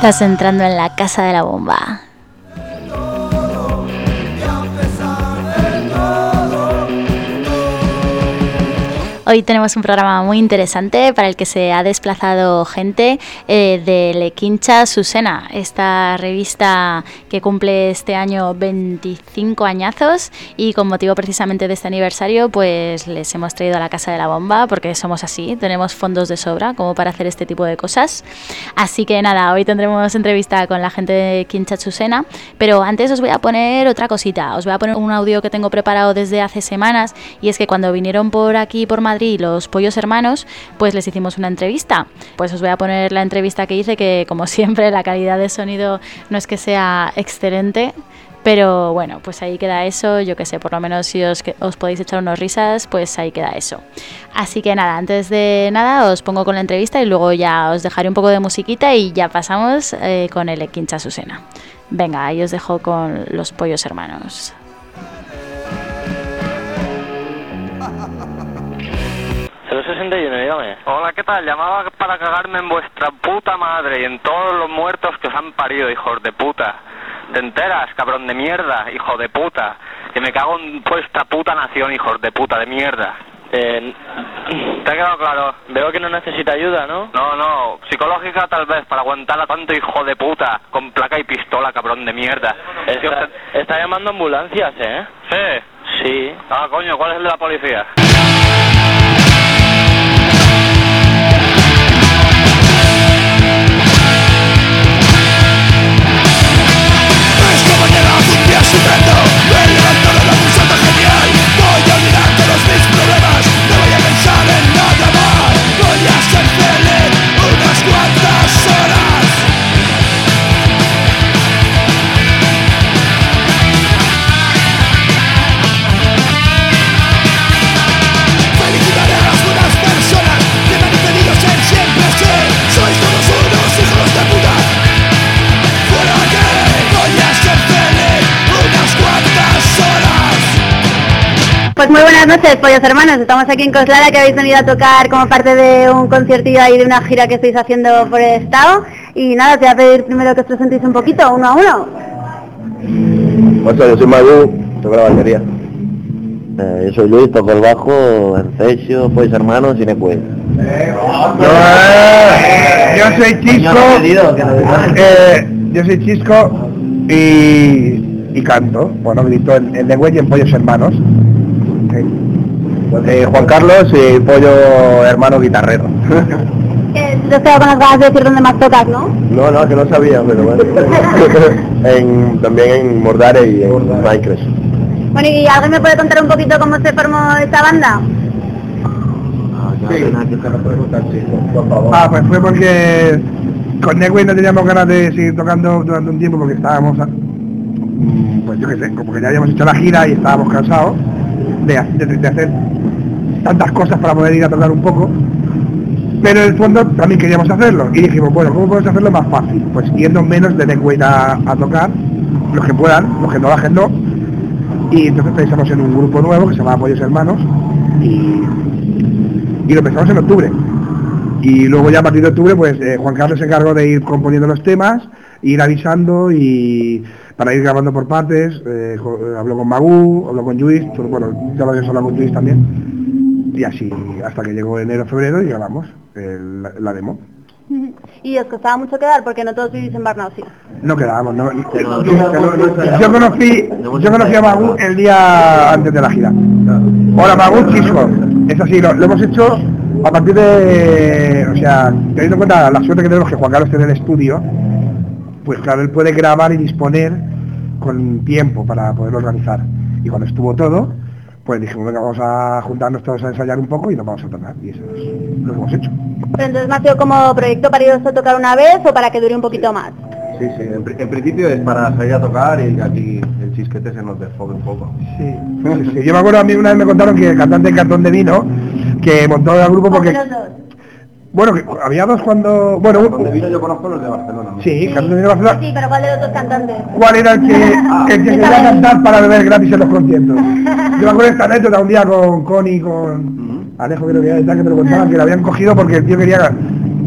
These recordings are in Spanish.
Estás entrando en la casa de la bomba. Hoy tenemos un programa muy interesante para el que se ha desplazado gente eh, de Lequincha Susena, esta revista que cumple este año 25 añazos y con motivo precisamente de este aniversario pues les hemos traído a la Casa de la Bomba porque somos así, tenemos fondos de sobra como para hacer este tipo de cosas. Así que nada, hoy tendremos entrevista con la gente de Quincha Susena, pero antes os voy a poner otra cosita, os voy a poner un audio que tengo preparado desde hace semanas y es que cuando vinieron por aquí por Madrid y los pollos hermanos, pues les hicimos una entrevista. Pues os voy a poner la entrevista que hice, que como siempre la calidad de sonido no es que sea excelente, pero bueno, pues ahí queda eso, yo que sé, por lo menos si os, os, podéis echar unos risas, pues ahí queda eso. Así que nada, antes de nada os pongo con la entrevista y luego ya os dejaré un poco de musiquita y ya pasamos eh, con el Equincha Susena. Venga, ahí os dejo con los pollos hermanos. 061, dígame. Hola, ¿qué tal? Llamaba para cagarme en vuestra puta madre y en todos los muertos que os han parido, hijos de puta. ¿Te enteras, cabrón de mierda, hijo de puta? Que me cago en vuestra puta nación, hijos de puta de mierda. Eh, ¿Te ha quedado claro? Veo que no necesita ayuda, ¿no? No, no, psicológica tal vez, para aguantar a tanto hijo de puta, con placa y pistola, cabrón de mierda. Está, está llamando ambulancias, ¿eh? Sí. Sí. Ah, coño, ¿cuál es el de la policía? defender Pues muy buenas noches, pollos hermanos. Estamos aquí en Coslada, que habéis venido a tocar como parte de un conciertillo ahí de una gira que estáis haciendo por el estado. Y nada, te voy a pedir primero que os presentéis un poquito, uno a uno. Hola, yo soy Madu, toco la batería. Eh, yo soy Luis, toco el bajo, Ercesio, pues hermanos y Necue. Yo, eh, yo soy Chisco, eh, yo soy Chisco y, y canto. Bueno, grito en, en y en Pollos Hermanos. Eh, Juan Carlos y Pollo Hermano Guitarrero. Eh, yo estaba con las ganas de decir dónde más tocas, ¿no? No, no, que no sabía, pero bueno. en, también en Mordare y en Minecraft. Bueno, ¿y alguien me puede contar un poquito cómo se formó esta banda? Ah, pues fue porque con Negway no teníamos ganas de seguir tocando durante un tiempo porque estábamos, a- mm, pues yo qué sé, como que ya habíamos hecho la gira y estábamos cansados de, de- de hacer tantas cosas para poder ir a tocar un poco. Pero en el fondo también queríamos hacerlo y dijimos, bueno, ¿cómo podemos hacerlo más fácil? Pues yendo menos de Negway a, a tocar, los que puedan, los que no bajen no. Y entonces pensamos en un grupo nuevo que se llama Apoyos Hermanos y, y lo pensamos en octubre. Y luego ya a partir de octubre, pues eh, Juan Carlos se encargó de ir componiendo los temas, ir avisando y para ir grabando por partes. eh, eh, habló con Magú, habló con Luis, pero bueno, ya lo habíamos hablado con Luis también. Y así hasta que llegó enero, febrero y grabamos el- la, demo. Y os costaba mucho quedar porque no todos vivís en Barnao, sí. No quedábamos, no. Yo, yo conocí, yo conocí a Magú el día antes de la gira. Hola Magú, Chisco. Es así, lo, lo hemos hecho a partir de, o sea, teniendo en cuenta la suerte que tenemos que Juan Carlos tiene el estudio, pues claro, él puede grabar y disponer con tiempo para poderlo organizar. Y cuando estuvo todo, pues dijimos, venga, vamos a juntarnos todos a ensayar un poco y nos vamos a tocar. Y eso es lo que hemos hecho. Pero entonces me ha sido como proyecto para iros a tocar una vez o para que dure un poquito más. Sí, sí, en, pri- en principio es para salir a tocar y que aquí el chisquete se nos desfogue un poco. Sí, sí, sí. Yo me acuerdo a mí una vez me contaron que el cantante de Cartón de Vino, que montó el grupo porque... Los dos. Bueno, que había dos cuando... Bueno, Donde un- vino yo conozco los de Barcelona. ¿no? sí, Cartón de Vino de Barcelona. Sí, pero ¿cuál de los dos cantantes? ¿Cuál era el que, el que quería cantar para beber gratis en los conciertos? Yo me acuerdo de esta anécdota un día con Connie, con Alejo creo que era, que me lo contaban, que lo habían cogido porque el tío quería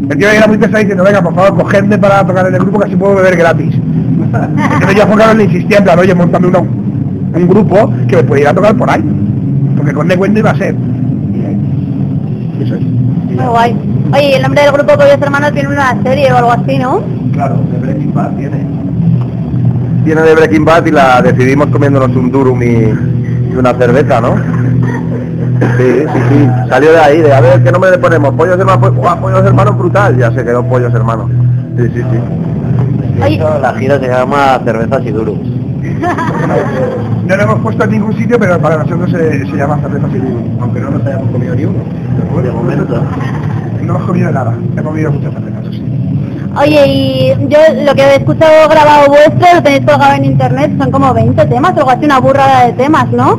El tío era muy pesado diciendo, venga, por favor, cogedme para tocar en el grupo que así puedo beber gratis. Entonces yo a Juan le insistía en plan, oye, montame una- un grupo que me pudiera tocar por ahí. Porque con Neguen no iba a ser. Y Eso es. Muy guay. Oye, ¿y el nombre del grupo Pollos Hermanos tiene una serie o algo así, ¿no? Claro, de Breaking Bad tiene. Tiene de Breaking Bad y la decidimos comiéndonos un durum y, y una cerveza, ¿no? Sí, sí, sí. Salió de ahí, de a ver qué nombre le ponemos. Pollos hermanos, pues, guau, pollos hermanos brutal. Ya se quedó pollos hermanos. Sí, sí, sí. La gira se llama Cervezas y Durum. No lo hemos puesto en ningún sitio, pero para nosotros se, se llama cerveza sin Aunque no nos hayamos comido ni uno. De momento. No hemos comido nada, hemos comido muchas sí. Oye, y yo lo que he escuchado grabado vuestro, lo tenéis colgado en internet, son como 20 temas, o algo así, una burrada de temas, ¿no?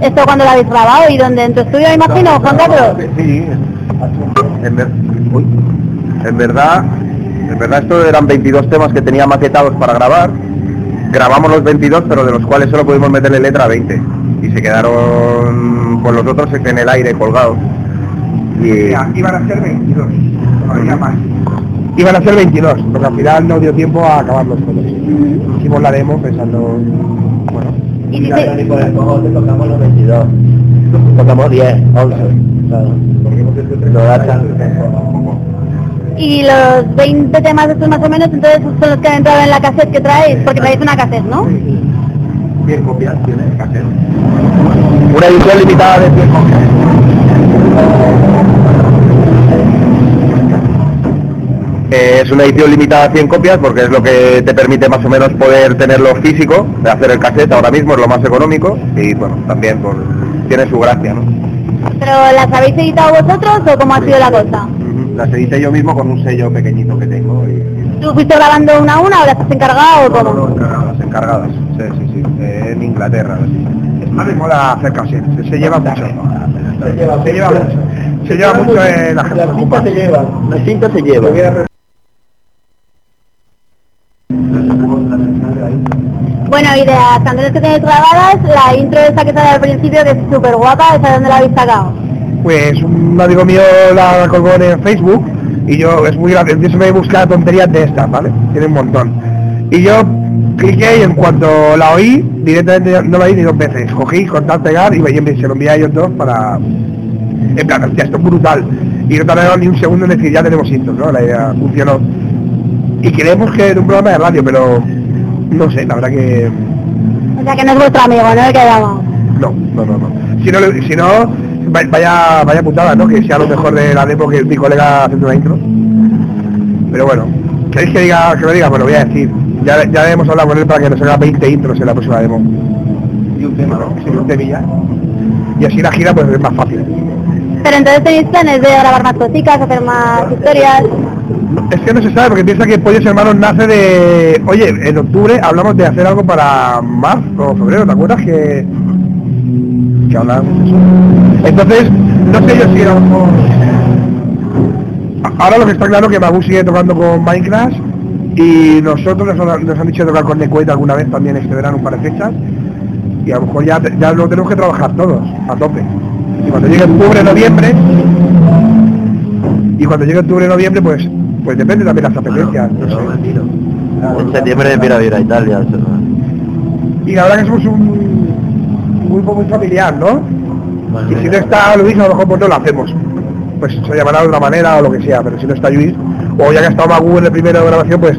Esto cuando lo habéis grabado y donde en tu estudio, me imagino, Juan Carlos. Sí, en, ver- uy. en verdad, en verdad esto eran 22 temas que tenía maquetados para grabar. Grabamos los 22, pero de los cuales solo pudimos meterle letra a 20 y se quedaron con los otros en el aire colgados. Ya, iban a ser 22, todavía más. Iban a ser 22, porque al final no dio tiempo a acabarlos todos. Hicimos la demo pensando, bueno, Y dice, por el cojote tocamos los 22. Tocamos 10, 11. Claro. Lo da chance. y los 20 temas estos más o menos, entonces son los que han entrado en la cassette que traéis, porque traéis una cassette, ¿no? 100 copias tiene cassette. Una edición limitada de 100 copias. Eh, es una edición limitada a 100 copias porque es lo que te permite más o menos poder tenerlo físico, de hacer el cassette ahora mismo es lo más económico y bueno, también por- tiene su gracia, ¿no? ¿Pero las habéis editado vosotros o cómo ha sido la cosa? Las edité yo mismo con un sello pequeñito que tengo y... ¿Tú fuiste grabando una a una o las has encargado o cómo? encargadas, encargadas, sí, sí, sí, eh, en Inglaterra. a mí me mola hacer cassette, se, se lleva mucho. Se lleva, Se lleva mucho. Se lleva mucho en la gente. ocupa. lleva, la cinta se lleva. De las canciones que tenéis grabadas, la intro esa que sale al principio, que es súper guapa, ¿esa de dónde la habéis sacado? Pues un amigo mío la colgó en Facebook y yo, es muy grande, yo se me busca tonterías de estas, ¿vale? Tiene un montón. Y yo cliqué y en cuanto la oí, directamente no la oí ni dos veces. Cogí, cortar, pegar y se lo envié a ellos dos para... En plan, hostia, esto es brutal. Y no tardaron ni un segundo en decir, ya tenemos intro, ¿no? La idea funcionó. Y creemos que era un programa de radio, pero no sé, la verdad que... O sea que no es vuestro amigo, ¿no? El que. No, no, no, no. Si no, si no va- vaya, vaya putada, ¿no? Que sea lo mejor de la demo que mi colega haciendo una intro. Pero bueno, ¿queréis que diga, que lo diga? Lo voy a decir. Ya, ya hemos hablado con él para que nos haga 20 intros en la próxima demo. Y un tema, ¿no? Sí, un temilla. Y así la gira pues es más fácil. Pero entonces tenéis planes de grabar más cositas, hacer más historias. Es que no se sabe, porque piensa que Pollos Hermanos nace de... Oye, en octubre hablamos de hacer algo para marzo o febrero, ¿te acuerdas que... que hablábamos? Entonces, no sé yo si a lo mejor... A- Ahora lo que está claro que Magu sigue tocando con Minecraft y nosotros nos, han- dicho tocar con Necueta alguna vez también este verano un par de fechas y a lo mejor ya, ya lo tenemos que trabajar todos, a tope. Y cuando llegue octubre, noviembre, y cuando llegue octubre, noviembre, pues pues depende también de las apetencias, no sé. En septiembre me a ir a Italia. Y la verdad que somos un, un grupo muy familiar, ¿no? Y si no está Luis, a lo mejor pues no lo hacemos. Pues se llamará de otra manera o lo que sea, pero si no está Luis, o ya que ha estado Magu en el primero de grabación, pues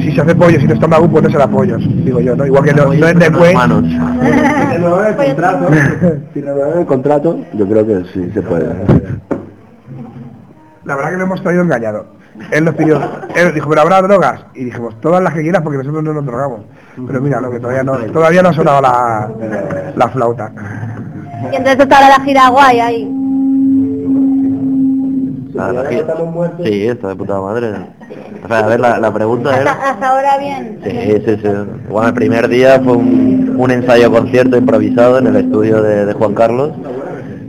si se hace pollo, si no está Magu, pues no será pollos, digo yo, ¿no? Igual que no, no es de Cue. Si renovar el contrato, yo creo que sí se puede. La verdad que lo hemos traído engañado. Él nos pidió, él dijo, pero habrá drogas. Y dijimos, todas las que quieras porque nosotros no nos drogamos. Pero mira, no, que todavía no, todavía no ha sonado la, la flauta. Y entonces está ahora la gira guay ahí. La- la gira- Sí, está de puta madre. O sea, a ver, la, la pregunta Hasta, era... hasta ahora bien. Sí, sí, sí. Bueno, el primer día fue un, un ensayo concierto improvisado en el estudio de, de Juan Carlos.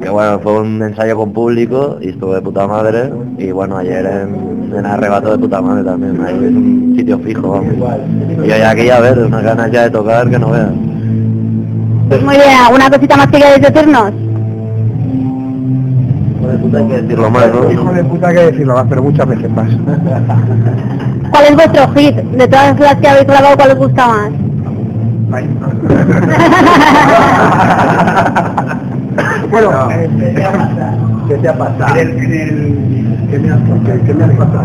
Que bueno, fue un ensayo con público y estuvo de puta madre. Y bueno, ayer en, en arrebato de puta madre también. Ahí es un sitio fijo, vamos. Y hoy aquí a ver, unas ganas ya de tocar que no veas. Muy bien, ¿alguna cosita más que queréis decirnos? de puta hay que decirlo más, ¿no? Hijo de puta hay que decirlo más, pero muchas veces más. ¿Cuál es vuestro hit? De todas las que habéis grabado, ¿cuál os gusta más? Bueno, eh, ¿Qué te ha pasado? en el, en el- ¿qué me has pasado? ¿Qué me has pasado?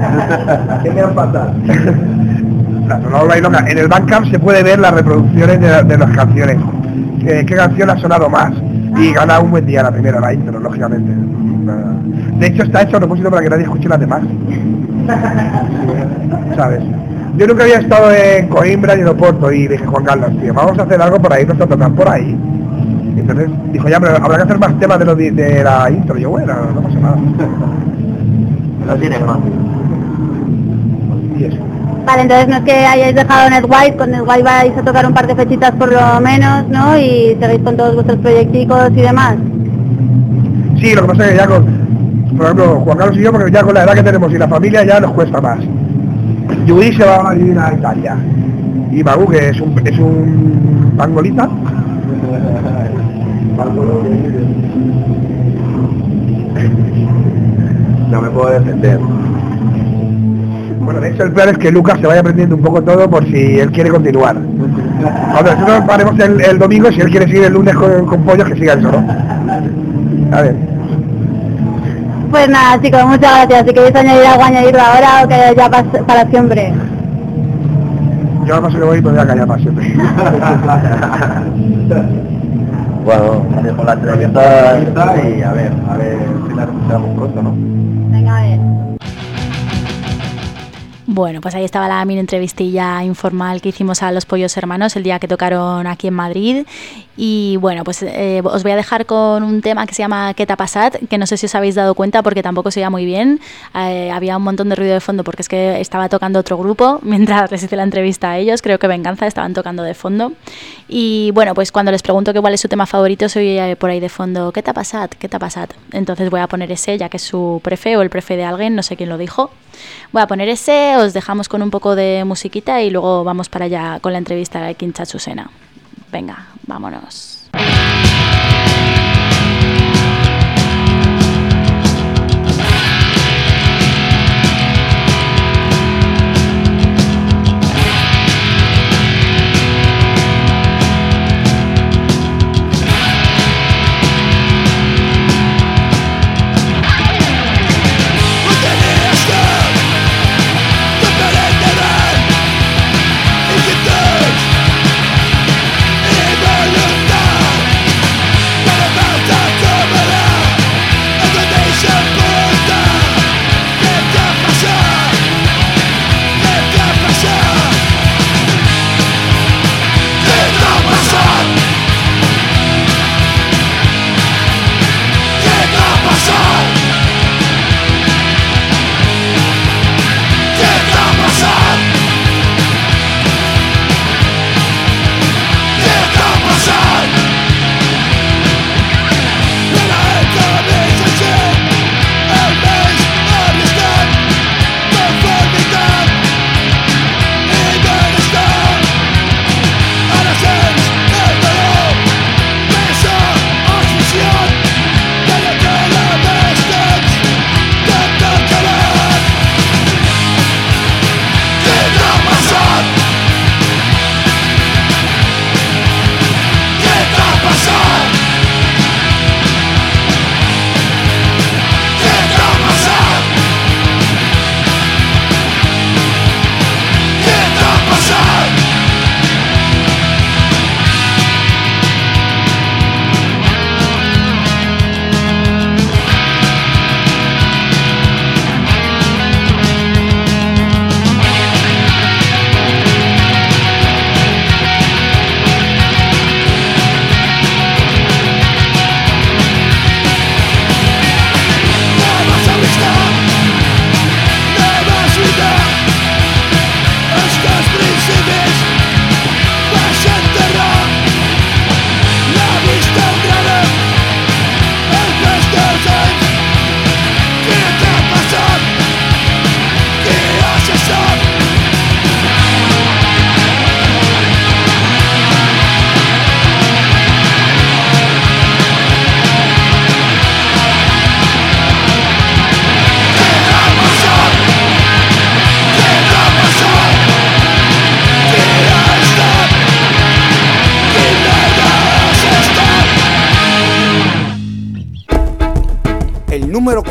¿Qué me ha pasado? Loca. En el Bandcamp se puede ver las reproducciones de, de las canciones. Eh, ¿Qué canción ha sonado más? Y gana un buen día la primera, la intro, lógicamente. De hecho está hecho a propósito para que nadie escuche las demás. ¿Sabes? Yo nunca había estado en Coimbra ni en Oporto y dije, Juan Carlos, tío, vamos a hacer algo por ahí, nos a tocar por ahí. Y entonces dijo, ya, pero habrá que hacer más temas de, lo de la intro. Y yo, bueno, no pasa nada. No tienes más. Y eso. Vale, entonces no es que hayáis dejado Net White, con Net White vais a tocar un par de fechitas por lo menos, ¿no? Y seguís con todos vuestros proyecticos y demás. Sí, lo que pasa es que ya con, por ejemplo, Juan Carlos y yo, porque ya con la edad que tenemos y la familia ya nos cuesta más. Yuri se va a vivir a Italia. Y Magu, que es un, es un pangolita, No me puedo defender. bueno, de hecho el plan es que Lucas se vaya aprendiendo un poco todo por si él quiere continuar. Cuando nosotros paremos el, el domingo, si él quiere seguir el lunes con, con pollos, que siga eso, ¿no? A ver. Pues nada, chicos, muchas gracias. Si queréis añadir algo, añadirlo ahora o que ya para siempre. Yo ahora paso que voy a callar para siempre. Bueno, dejo la entrevista y a ver, a ver si la recuperamos pronto, ¿no? Venga, a ver. Bueno, pues ahí estaba la mini entrevistilla informal que hicimos a los Pollos Hermanos el día que tocaron aquí en Madrid. Y bueno, pues eh, os voy a dejar con un tema que se llama ¿Qué te ha pasado? Que no sé si os habéis dado cuenta porque tampoco se oía muy bien. Eh, había un montón de ruido de fondo porque es que estaba tocando otro grupo mientras les hice la entrevista a ellos. Creo que Venganza estaban tocando de fondo. Y bueno, pues cuando les pregunto que es su tema favorito, se oye por ahí de fondo ¿Qué te ha pasado? ¿Qué te ha pasado? Entonces voy a poner ese, ya que es su prefe o el prefe de alguien, no sé quién lo dijo. Voy a poner ese, dejamos con un poco de musiquita y luego vamos para allá con la entrevista de Quincha Chusena. Venga, vámonos.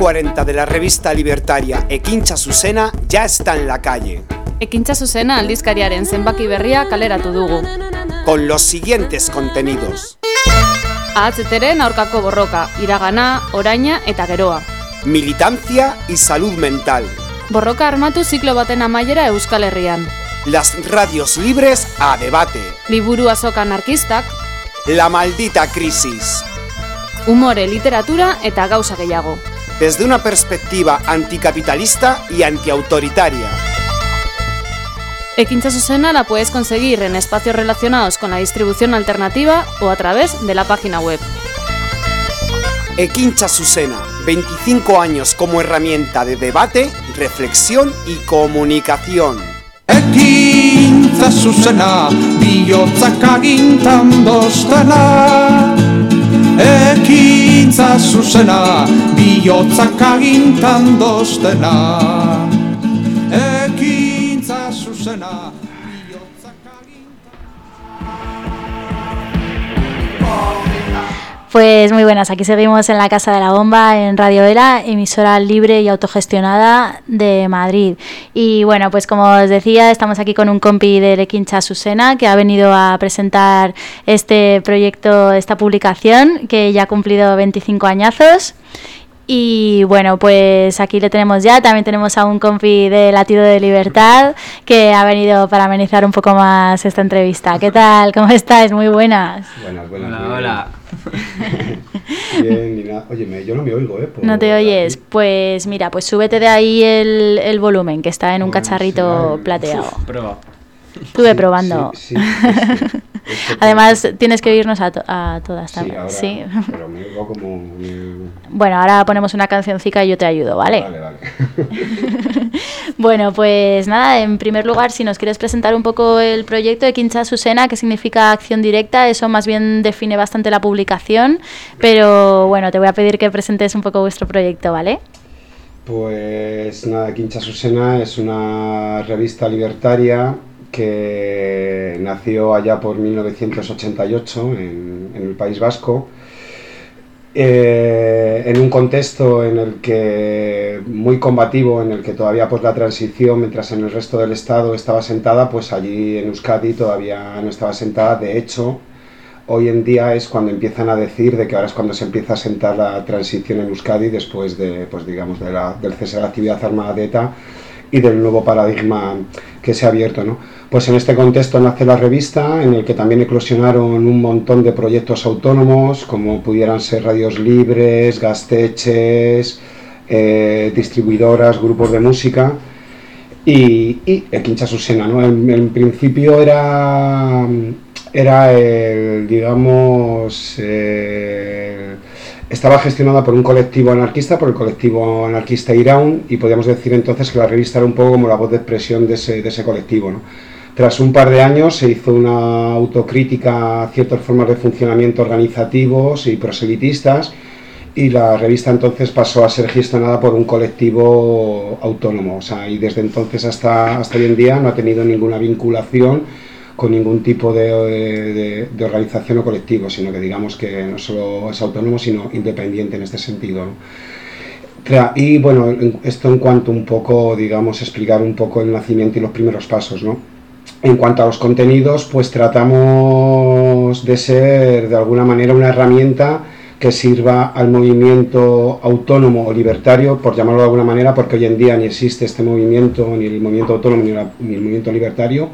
40 de la revista libertaria Ekincha Susena ya está en la calle. Ekintza zuzena aldizkariaren zenbaki berria kaleratu dugu. Con los siguientes contenidos. Ahatzeteren aurkako borroka, iragana, oraina eta geroa. Militancia y salud mental. Borroka armatu ziklo baten amaiera Euskal Herrian. Las radios libres a debate. Liburu azoka anarkistak, La maldita crisis. umore, literatura eta gauza gehiago. Desde una perspectiva anticapitalista y antiautoritaria. Ekintza zuzena la puedes conseguir en espacios relacionados con la distribución alternativa o a través de la página web. Ekincha Susena, 25 años como herramienta de debate, reflexión y comunicación. Agintan dostena Ekintza zuzena, bihotzak agintan dostena Pues muy buenas, aquí seguimos en la Casa de la Bomba, en Radio Vela, emisora libre y autogestionada de Madrid. Y bueno, pues como os decía, estamos aquí con un compi de Lequincha Susena, que ha venido a presentar este proyecto, esta publicación, que ya ha cumplido 25 añazos. Y bueno, pues aquí le tenemos ya. También tenemos a un compi de Latido de Libertad que ha venido para amenizar un poco más esta entrevista. ¿Qué tal? ¿Cómo estáis? Muy buenas. Buenas, buenas. Hola, hola. Bien, nada. Oye, me- yo no me oigo, ¿eh? por ¿No te oyes? Pues mira, pues súbete de ahí el, el volumen que está en un Bueno, cacharrito el- plateado. Prueba. Estuve Sí, probando. Sí, Además, tienes que oírnos a, to- a todas sí, también. ahora, Sí. pero me oigo como... me- Bueno, ahora ponemos una cancioncica y yo te ayudo, ¿vale? Vale, vale. Bueno, pues nada, en primer lugar, si nos quieres presentar un poco el proyecto de Quincha Susena, que significa acción directa, eso más bien define bastante la publicación, pero bueno, te voy a pedir que presentes un poco vuestro proyecto, ¿vale? Pues nada, Quincha Susena es una revista libertaria que nació allá por 1988 en, en el País Vasco, eh, en un contexto en el que muy combativo, en el que todavía pues la transición, mientras en el resto del estado estaba sentada, pues allí en Euskadi todavía no estaba sentada. De hecho, hoy en día es cuando empiezan a decir de que ahora es cuando se empieza a sentar la transición en Euskadi después de, pues digamos, de la- del cese de la actividad armada de ETA y del nuevo paradigma que se ha abierto. ¿no? Pues en este contexto nace la revista, en el que también eclosionaron un montón de proyectos autónomos, como pudieran ser radios libres, gasteches, eh, distribuidoras, grupos de música y, el Quincha Susena. En, principio era, era el, digamos, eh, estaba gestionada por un colectivo anarquista, por el colectivo anarquista Iraun, y podríamos decir entonces que la revista era un poco como la voz de expresión de ese, de ese colectivo, ¿no? Tras un par de años se hizo una autocrítica a ciertas formas de funcionamiento organizativos y proselitistas, y la revista entonces pasó a ser gestionada por un colectivo autónomo. O sea, y desde entonces hasta, hasta hoy en día no ha tenido ninguna vinculación con ningún tipo de, de- de organización o colectivo, sino que digamos que no solo es autónomo, sino independiente en este sentido. ¿no? Y bueno, en- esto en cuanto un poco, digamos, explicar un poco el nacimiento y los primeros pasos, ¿no? En cuanto a los contenidos, pues tratamos de ser de alguna manera una herramienta que sirva al movimiento autónomo o libertario, por llamarlo de alguna manera, porque hoy en día ni existe este movimiento, ni el movimiento autónomo, ni, la- ni el movimiento libertario,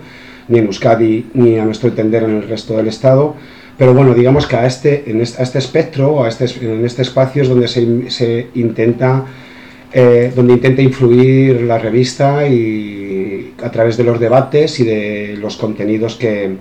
ni en Euskadi, ni a nuestro entender en el resto del Estado. Pero bueno, digamos que a este, en este, a este espectro, a este, en este espacio es donde se, se intenta eh, donde intenta influir la revista y a través de los debates y de los contenidos que,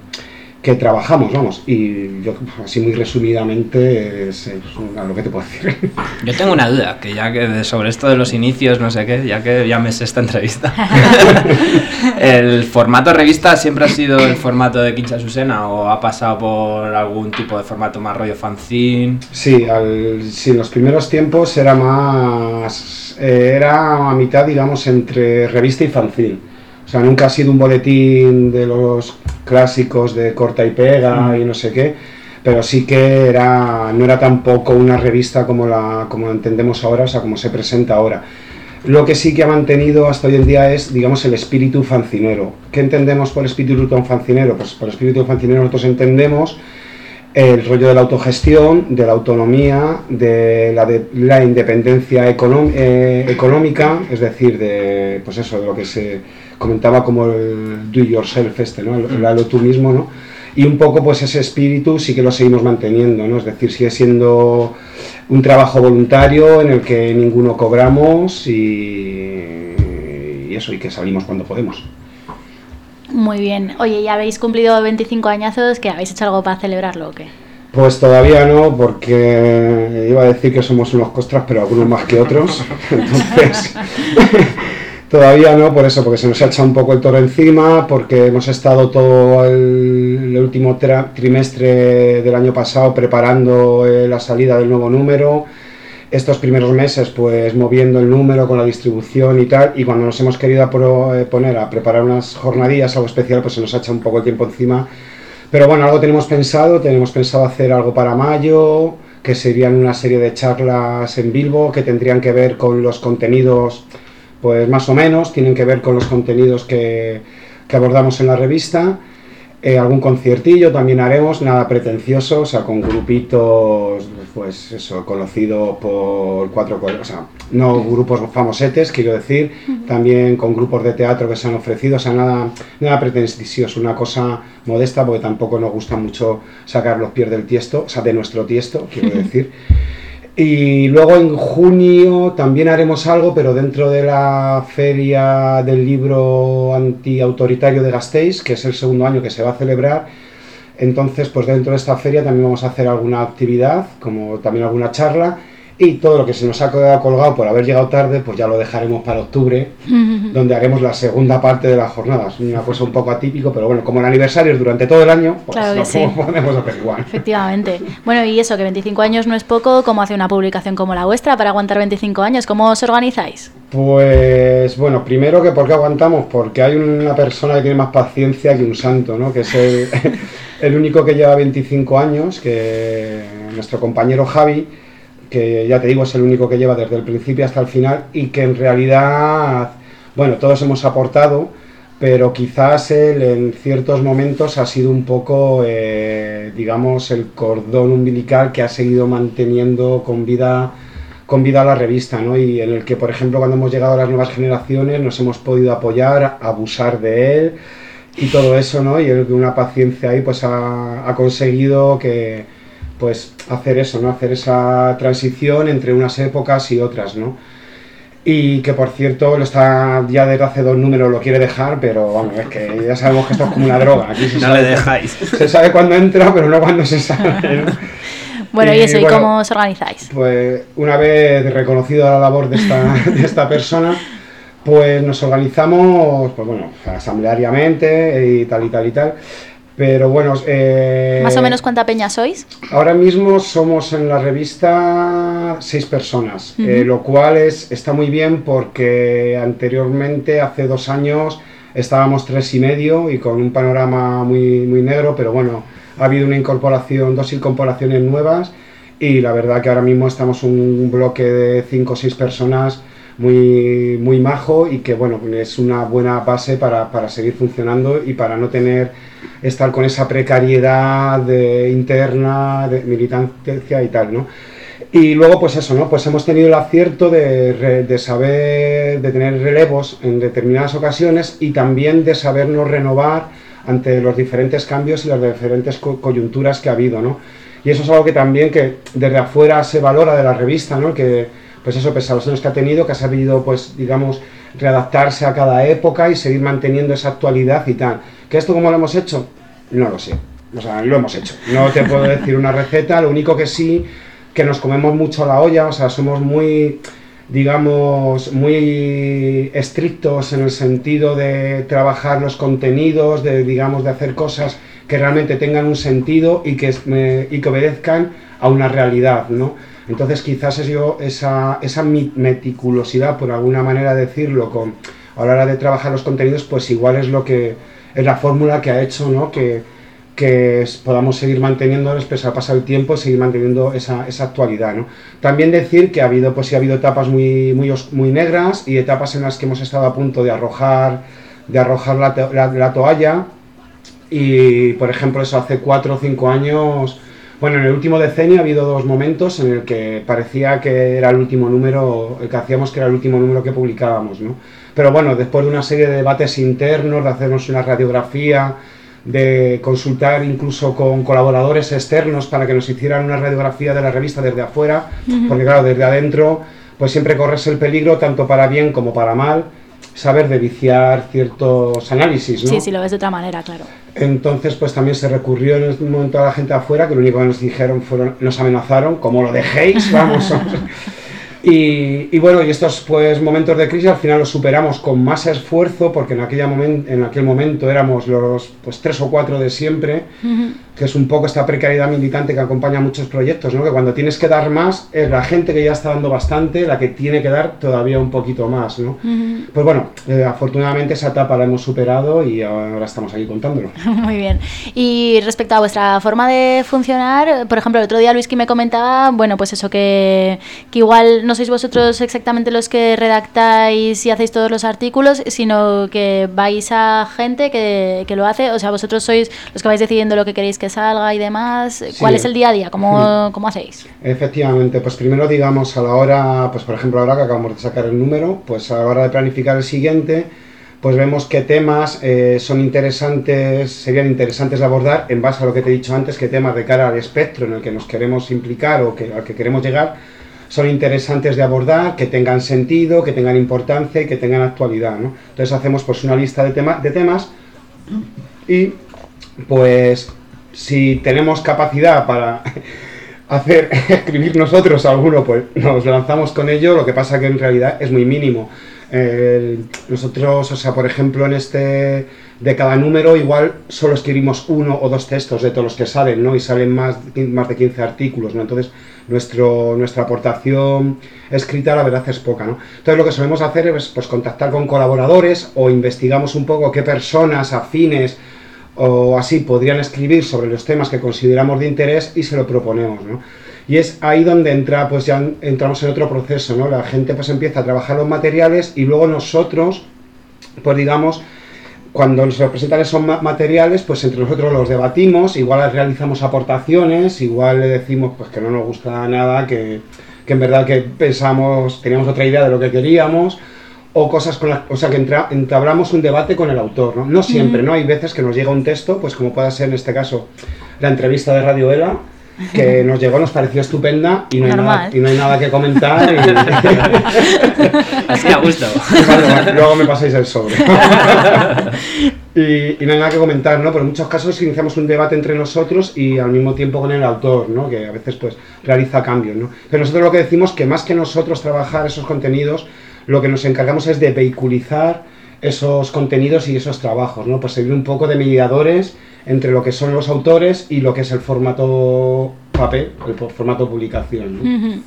que trabajamos, vamos. Y yo, así muy resumidamente, es, es una- lo que te puedo decir. Yo tengo una duda, que ya que sobre esto de los inicios, no sé qué, ya que ya me sé esta entrevista. ¿El formato revista siempre ha sido el formato de Quincha Susena o ha pasado por algún tipo de formato más rollo fanzine? Sí, al, sí, en los primeros tiempos era más. eh, era a mitad, digamos, entre revista y fanzine. O sea, nunca ha sido un boletín de los clásicos de corta y pega y no sé qué, pero sí que era, no era tampoco una revista como la como entendemos ahora, o sea, como se presenta ahora. Lo que sí que ha mantenido hasta hoy en día es, digamos, el espíritu fancinero. ¿Qué entendemos por espíritu fancinero? Pues por espíritu fancinero nosotros entendemos el rollo de la autogestión, de la autonomía, de la, de la independencia eh, económica, es decir, de, pues eso, de lo que se comentaba como el do yourself este, ¿no? el, el tú mismo, ¿no? y un poco pues ese espíritu sí que lo seguimos manteniendo, ¿no? Es decir, sigue siendo un trabajo voluntario en el que ninguno cobramos y, y eso, y que salimos cuando podemos. Muy bien. Oye, ya habéis cumplido 25 añazos, ¿que habéis hecho algo para celebrarlo o qué? Pues todavía no, porque iba a decir que somos unos costras, pero algunos más que otros. Entonces, Todavía no, por eso, porque se nos ha echado un poco el toro encima, porque hemos estado todo el, último trimestre del año pasado preparando eh, la salida del nuevo número. Estos primeros meses, pues moviendo el número con la distribución y tal, y cuando nos hemos querido eh, poner a preparar unas jornadillas, algo especial, pues se nos ha echado un poco el tiempo encima. Pero bueno, algo tenemos pensado, tenemos pensado hacer algo para mayo, que serían una serie de charlas en Bilbo, que tendrían que ver con los contenidos pues más o menos, tienen que ver con los contenidos que, abordamos en la revista. Eh, algún conciertillo también haremos, nada pretencioso, o sea, con grupitos, pues eso, conocidos por cuatro, o sea, no grupos famosetes, quiero decir, también con grupos de teatro que se han ofrecido, o sea, nada, nada pretencioso, una cosa modesta, porque tampoco nos gusta mucho sacar los pies del tiesto, o sea, de nuestro tiesto, quiero decir. Y luego en junio también haremos algo, pero dentro de la feria del libro antiautoritario de Gasteiz, que es el segundo año que se va a celebrar. Entonces, pues dentro de esta feria también vamos a hacer alguna actividad, como también alguna charla y todo lo que se nos ha quedado colgado por haber llegado tarde, pues ya lo dejaremos para octubre, donde haremos la segunda parte de las jornadas. Una cosa un poco atípico, pero bueno, como el aniversario es durante todo el año, pues lo podemos hacer igual. Efectivamente. Bueno, y eso, que 25 años no es poco, ¿cómo hace una publicación como la vuestra para aguantar 25 años? ¿Cómo os organizáis? Pues bueno, primero que por qué aguantamos, porque hay una persona que tiene más paciencia que un santo, ¿no? Que es el, el único que lleva 25 años, que nuestro compañero Javi, que ya te digo es el único que lleva desde el principio hasta el final y que en realidad, bueno, todos hemos aportado, pero quizás él en ciertos momentos ha sido un poco, eh, digamos, el cordón umbilical que ha seguido manteniendo con vida con vida la revista, ¿no? Y en el que, por ejemplo, cuando hemos llegado a las nuevas generaciones nos hemos podido apoyar, abusar de él y todo eso, ¿no? Y él una paciencia ahí pues ha conseguido que, pues hacer eso, ¿no? Hacer esa transición entre unas épocas y otras, ¿no? Y que por cierto lo está ya desde hace dos números lo quiere dejar, pero vamos, es que ya sabemos que esto es como una droga. Aquí no le dejáis. Se sabe cuándo entra, pero no cuándo se sale. Bueno, y, eso, ¿y cómo os organizáis? Pues una vez reconocido la labor de esta, de esta persona, pues nos organizamos, pues bueno, asambleariamente y tal y tal y tal. Pero bueno... Eh, ¿Más o menos cuánta peña sois? Ahora mismo somos en la revista seis personas, eh, lo cual es, está muy bien porque anteriormente, hace dos años, estábamos tres y medio y con un panorama muy, muy negro, pero bueno, ha habido una incorporación, dos incorporaciones nuevas y la verdad que ahora mismo estamos un bloque de cinco o seis personas muy, muy majo y que bueno, es una buena base para, para seguir funcionando y para no tener estar con esa precariedad de, interna, de militancia y tal, ¿no? Y luego, pues eso, ¿no? Pues hemos tenido el acierto de, de, saber, de tener relevos en determinadas ocasiones y también de sabernos renovar ante los diferentes cambios y las diferentes coyunturas que ha habido, ¿no? Y eso es algo que también que desde afuera se valora de la revista, ¿no? Que, pues eso, pese a los años que ha tenido, que ha sabido, pues, digamos, readaptarse a cada época y seguir manteniendo esa actualidad y tal. ¿Que esto cómo lo hemos hecho? No lo sé. O sea, lo hemos hecho. No te puedo decir una receta, lo único que sí, que nos comemos mucho la olla, o sea, somos muy, digamos, muy estrictos en el sentido de trabajar los contenidos, de, digamos, de hacer cosas que realmente tengan un sentido y que, y que obedezcan a una realidad, ¿no? Entonces quizás es yo esa, esa meticulosidad, por alguna manera decirlo, con, a la hora de trabajar los contenidos, pues igual es lo que es la fórmula que ha hecho ¿no? que, que podamos seguir manteniendo, pese a pasar el tiempo, seguir manteniendo esa, esa actualidad. ¿no? También decir que ha habido, pues, sí, ha habido etapas muy, muy, muy negras y etapas en las que hemos estado a punto de arrojar, de arrojar la, la- la toalla. Y, por ejemplo, eso hace cuatro o cinco años, bueno, en el último decenio ha habido dos momentos en el que parecía que era el último número, el que hacíamos que era el último número que publicábamos, ¿no? Pero bueno, después de una serie de debates internos, de hacernos una radiografía, de consultar incluso con colaboradores externos para que nos hicieran una radiografía de la revista desde afuera, Ujú. porque claro, desde adentro, pues siempre corres el peligro, tanto para bien como para mal, saber de viciar ciertos análisis, ¿no? Sí, sí, lo ves de otra manera, claro. Entonces, pues también se recurrió en un momento a la gente afuera, que lo único que nos dijeron fueron, nos amenazaron, como lo dejéis, vamos. y, y bueno, y estos pues momentos de crisis al final los superamos con más esfuerzo, porque en, aquella momen- en aquel momento éramos los pues tres o cuatro de siempre, que es un poco esta precariedad militante que acompaña a muchos proyectos, ¿no? que cuando tienes que dar más, es la gente que ya está dando bastante la que tiene que dar todavía un poquito más. ¿no? Pues bueno, eh, afortunadamente esa etapa la hemos superado y ahora estamos aquí contándolo. Muy bien. Y respecto a vuestra forma de funcionar, por ejemplo, el otro día Luis que me comentaba, bueno, pues eso, que, que igual no sois vosotros exactamente los que redactáis y hacéis todos los artículos, sino que vais a gente que, que lo hace, o sea, vosotros sois los que vais decidiendo lo que queréis que salga y demás. ¿Cuál Sí. es el día a día? ¿Cómo, cómo hacéis? Efectivamente, pues primero digamos a la hora, pues por ejemplo ahora que acabamos de sacar el número, pues a la hora de planificar el siguiente, pues vemos qué temas eh, son interesantes, serían interesantes de abordar en base a lo que te he dicho antes, qué temas de cara al espectro en el que nos queremos implicar o que, al que queremos llegar son interesantes de abordar, que tengan sentido, que tengan importancia y que tengan actualidad. Entonces hacemos pues una lista de, tema- de temas y pues si tenemos capacidad para hacer escribir nosotros alguno, pues nos lanzamos con ello, lo que pasa que en realidad es muy mínimo. Nosotros, o sea, por ejemplo, en este de cada número igual solo escribimos uno o dos textos de todos los que salen, ¿no? Y salen más, más de 15 artículos, ¿no? Entonces, nuestro, nuestra aportación escrita, la verdad, es poca. Entonces, lo que solemos hacer es pues, contactar con colaboradores o investigamos un poco qué personas afines o así podrían escribir sobre los temas que consideramos de interés y se lo proponemos. Y es ahí donde entra, pues ya entramos en otro proceso, ¿no? La gente pues empieza a trabajar los materiales y luego nosotros, pues digamos, cuando nos presentan esos ma- materiales, pues entre nosotros los debatimos, igual realizamos aportaciones, igual le decimos pues que no nos gusta nada, que, que en verdad que pensamos, teníamos otra idea de lo que queríamos, o cosas con las, o sea que entra- entablamos un debate con el autor, ¿no? No siempre. ¿no? Hay veces que nos llega un texto, pues como pueda ser en este caso la entrevista de Radio Ela, que nos llegó, nos pareció estupenda y no hay, nada, y no hay nada que comentar. y- Así a gusto. Luego me pasáis el sobre. y, y no hay nada que comentar, ¿no? Pero en muchos casos iniciamos un debate entre nosotros y al mismo tiempo con el autor, ¿no? Que a veces pues realiza cambios, ¿no? Pero nosotros lo que decimos que más que nosotros trabajar esos contenidos, lo que nos encargamos es de vehiculizar esos contenidos y esos trabajos, ¿no? Pues servir un poco de mediadores entre lo que son los autores y lo que es el formato papel, el formato publicación.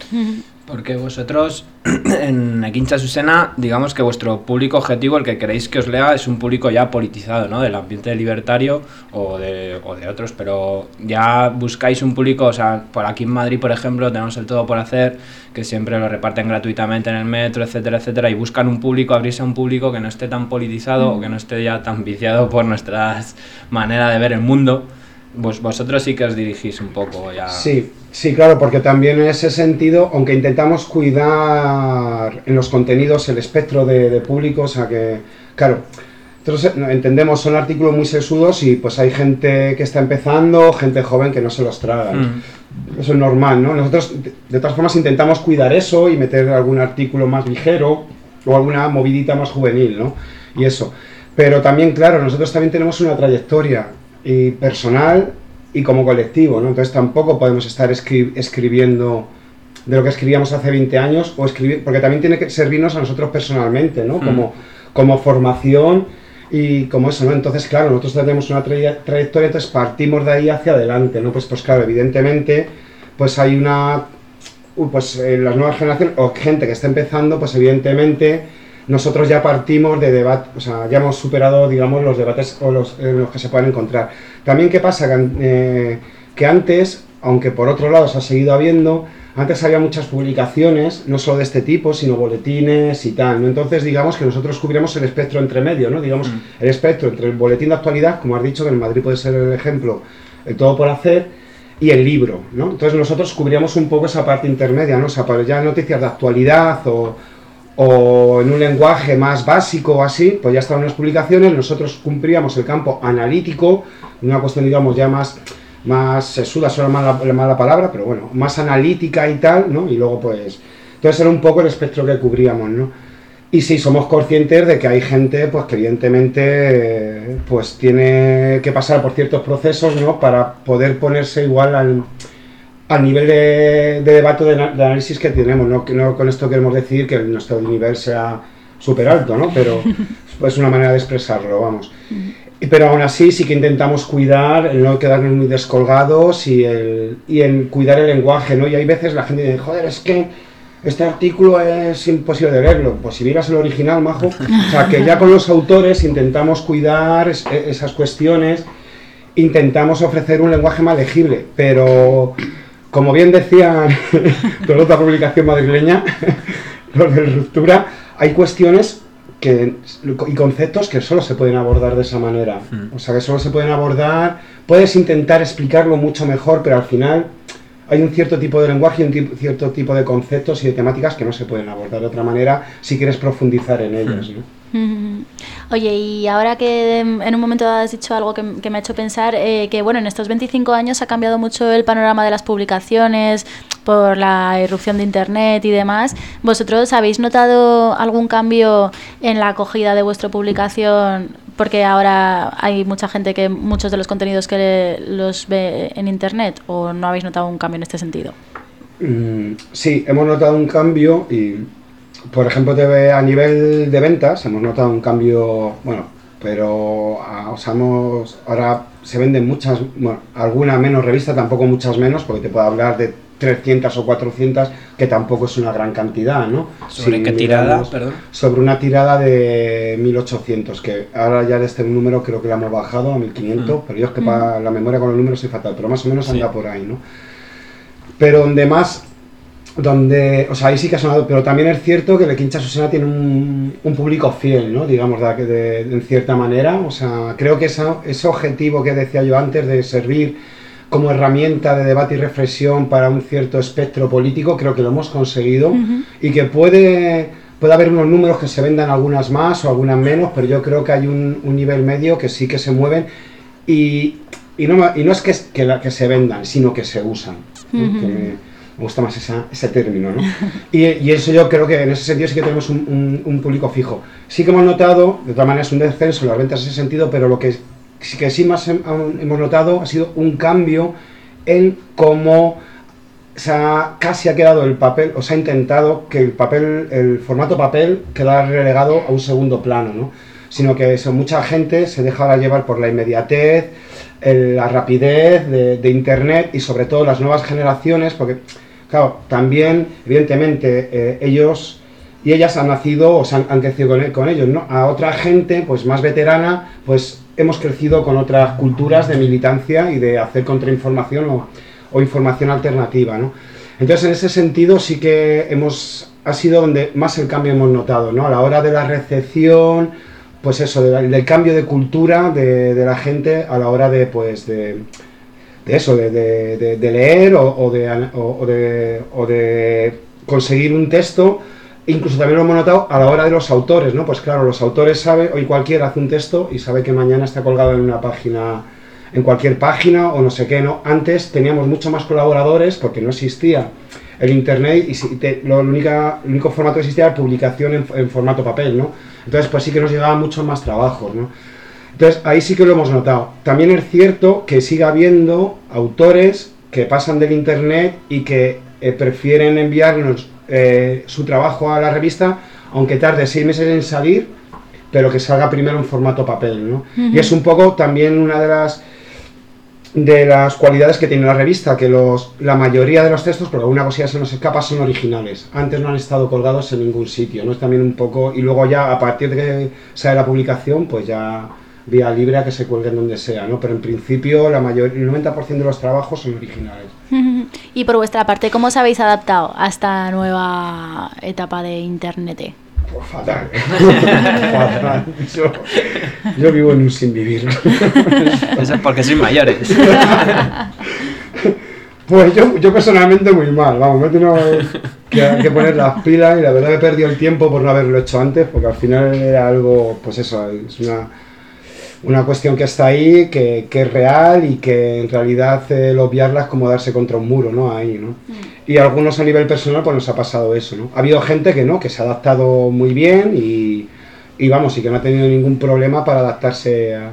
Porque vosotros en Equincha Susena, digamos que vuestro público objetivo, el que queréis que os lea, es un público ya politizado, ¿no? Del ambiente libertario o de, otros, pero ya buscáis un público, o sea, por aquí en Madrid, por ejemplo, tenemos el todo por hacer, que siempre lo reparten gratuitamente en el metro, etcétera, etcétera, y buscan un público, abrirse a un público que no esté tan politizado o que no esté ya tan viciado por nuestras manera de ver el mundo. Vos, vosotros sí que os dirigís un poco ya. Sí, sí, claro, porque también en ese sentido, aunque intentamos cuidar en los contenidos el espectro de, de público, o sea que, claro, nosotros eh, entendemos, son artículos muy sesudos y pues hay gente que está empezando, gente joven que no se los traga. Mm. Eso es normal, ¿no? Nosotros, de todas formas, intentamos cuidar eso y meter algún artículo más ligero o alguna movidita más juvenil, ¿no? Y eso. Pero también, claro, nosotros también tenemos una trayectoria y personal y como colectivo, ¿no? Entonces tampoco podemos estar escri- escribiendo de lo que escribíamos hace 20 años o escribir, porque también tiene que servirnos a nosotros personalmente, ¿no? Mm. Como, como formación y como eso, ¿no? Entonces, claro, nosotros tenemos una traye- trayectoria, entonces partimos de ahí hacia adelante, ¿no? Pues, pues claro, evidentemente, pues hay una, pues eh, las nuevas generaciones o gente que está empezando, pues evidentemente nosotros ya partimos de debate, o sea, ya hemos superado, digamos, los debates o los, en los que se pueden encontrar. También, ¿qué pasa? Que, eh, que antes, aunque por otro lado se ha seguido habiendo, antes había muchas publicaciones, no solo de este tipo, sino boletines y tal, ¿no? Entonces, digamos que nosotros cubríamos el espectro entre medio, ¿no? Digamos, el espectro entre el boletín de actualidad, como has dicho, que en Madrid puede ser el ejemplo, el todo por hacer, y el libro, ¿no? Entonces nosotros cubríamos un poco esa parte intermedia, ¿no? O sea, para ya noticias de actualidad o, o en un lenguaje más básico o así, pues ya estaban las publicaciones, nosotros cumplíamos el campo analítico, una cuestión, digamos, ya más más sesuda, suena mala, la mala palabra, pero bueno, más analítica y tal, ¿no? Y luego pues, entonces era un poco el espectro que cubríamos, ¿no? Y sí, somos conscientes de que hay gente, pues que evidentemente, pues tiene que pasar por ciertos procesos, ¿no? Para poder ponerse igual al, al nivel de, de debate, de, de, análisis que tenemos, ¿no? Con esto queremos decir que nuestro nivel sea súper alto, ¿no? Pero es una manera de expresarlo, vamos. Pero aún así sí que intentamos cuidar, el no quedarnos muy descolgados y, el, y en cuidar el lenguaje, ¿no? Y hay veces la gente dice, joder, es que este artículo es imposible de leerlo. Pues si vieras el original, majo. O sea, que ya con los autores intentamos cuidar es, esas cuestiones, intentamos ofrecer un lenguaje más legible, pero como bien decían de otra publicación madrileña, los de ruptura, hay cuestiones que, y conceptos que solo se pueden abordar de esa manera. O sea, que solo se pueden abordar, puedes intentar explicarlo mucho mejor, pero al final hay un cierto tipo de lenguaje y un cierto tipo de conceptos y de temáticas que no se pueden abordar de otra manera si quieres profundizar en ellas. ¿no? Oye, y ahora que en un momento has dicho algo que, que me ha hecho pensar, eh, que bueno, en estos 25 años ha cambiado mucho el panorama de las publicaciones por la irrupción de Internet y demás. ¿Vosotros habéis notado algún cambio en la acogida de vuestra publicación? Porque ahora hay mucha gente que muchos de los contenidos que los ve en Internet, ¿o no habéis notado un cambio en este sentido? Mm, sí, hemos notado un cambio y por ejemplo, a nivel de ventas hemos notado un cambio, bueno, pero o sea, hemos, ahora se venden muchas, bueno, alguna menos revista, tampoco muchas menos, porque te puedo hablar de 300 o 400, que tampoco es una gran cantidad, ¿no? ¿Sobre si qué tirada, perdón? Sobre una tirada de 1800, que ahora ya de este número creo que la hemos bajado a 1500, mm. pero yo es que mm. para la memoria con los números soy fatal, pero más o menos anda por ahí, ¿no? Pero donde más donde, o sea, ahí sí que ha sonado, pero también es cierto que Lequincha Susana tiene un, un, público fiel, ¿no? Digamos, de, de, en cierta manera, o sea, creo que esa, ese objetivo que decía yo antes de servir como herramienta de debate y reflexión para un cierto espectro político, creo que lo hemos conseguido uh -huh. y que puede, puede haber unos números que se vendan algunas más o algunas menos, pero yo creo que hay un, un nivel medio que sí que se mueven y, y, no, y no es que, que, la, que se vendan, sino que se usan. Uh -huh. que me, me gusta más esa, ese término, ¿no? Y, y, eso yo creo que en ese sentido sí que tenemos un, un, un, público fijo. Sí que hemos notado, de todas maneras, un descenso en las ventas en ese sentido, pero lo que, que sí más hemos notado ha sido un cambio en cómo se ha, casi ha quedado el papel, o se ha intentado que el papel, el formato papel quedara relegado a un segundo plano, ¿no? Sino que eso, mucha gente se deja llevar por la inmediatez, el, la rapidez de, de Internet y sobre todo las nuevas generaciones, porque Claro, también, evidentemente, eh, ellos y ellas han nacido o se han, han crecido con, con, ellos, ¿no? A otra gente, pues más veterana, pues hemos crecido con otras culturas de militancia y de hacer contrainformación o, o información alternativa, ¿no? Entonces, en ese sentido, sí que hemos, ha sido donde más el cambio hemos notado, ¿no? A la hora de la recepción, pues eso, de, del cambio de cultura de, de, la gente a la hora de, pues, de de eso, de, de, de leer o, o, o, o, de, conseguir un texto. Incluso también lo hemos notado a la hora de los autores, ¿no? Pues claro, los autores saben, hoy cualquiera hace un texto y sabe que mañana está colgado en una página, en cualquier página o no sé qué, ¿no? Antes teníamos mucho más colaboradores porque no existía el internet y si te, lo, única, el único formato que existía era publicación en, en, formato papel, ¿no? Entonces pues sí que nos llegaban muchos más trabajos, ¿no? Entonces, ahí sí que lo hemos notado. También es cierto que sigue habiendo autores que pasan del internet y que eh, prefieren enviarnos eh, su trabajo a la revista, aunque tarde seis meses en salir, pero que salga primero en formato papel, ¿no? Uh -huh. Y es un poco también una de las de las cualidades que tiene la revista, que los, la mayoría de los textos, por alguna cosilla se nos escapa, son originales. Antes no han estado colgados en ningún sitio, ¿no? Es también un poco... Y luego ya, a partir de que sale la publicación, pues ya vía libre a que se cuelguen donde sea, ¿no? Pero en principio la mayor, el 90% de los trabajos son originales. y por vuestra parte, ¿cómo os habéis adaptado a esta nueva etapa de Internet? Pues fatal. fatal. Yo, yo, vivo en un sin vivir. Eso es porque sois mayores. Pues yo, yo personalmente muy mal, vamos, me he tenido que, que, poner las pilas y la verdad he perdido el tiempo por no haberlo hecho antes, porque al final era algo, pues eso, es una, una cuestión que está ahí, que, que es real y que en realidad el obviarla es como darse contra un muro, ¿no? Ahí, ¿no? Y a algunos a nivel personal pues nos ha pasado eso, ¿no? Ha habido gente que no, que se ha adaptado muy bien y, y vamos, y que no ha tenido ningún problema para adaptarse a,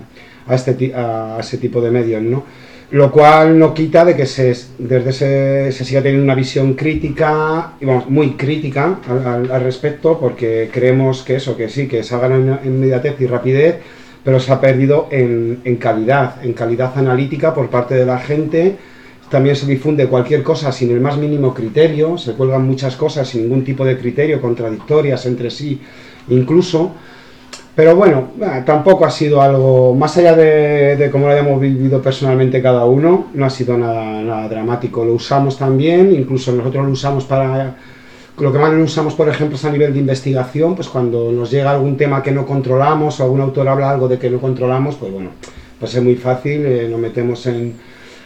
a este, a ese tipo de medios, ¿no? Lo cual no quita de que se, desde ese, se siga teniendo una visión crítica, y vamos, muy crítica al, al, al, respecto, porque creemos que eso, que sí, que se hagan en, en inmediatez y rapidez, pero se ha perdido en, en, calidad, en calidad analítica por parte de la gente. También se difunde cualquier cosa sin el más mínimo criterio, se cuelgan muchas cosas sin ningún tipo de criterio, contradictorias entre sí incluso. Pero bueno, tampoco ha sido algo, más allá de, de cómo lo hayamos vivido personalmente cada uno, no ha sido nada, nada dramático. Lo usamos también, incluso nosotros lo usamos para lo que más lo usamos, por ejemplo, es a nivel de investigación, pues cuando nos llega algún tema que no controlamos o algún autor habla algo de que no controlamos, pues bueno, pues es muy fácil, eh, nos metemos en,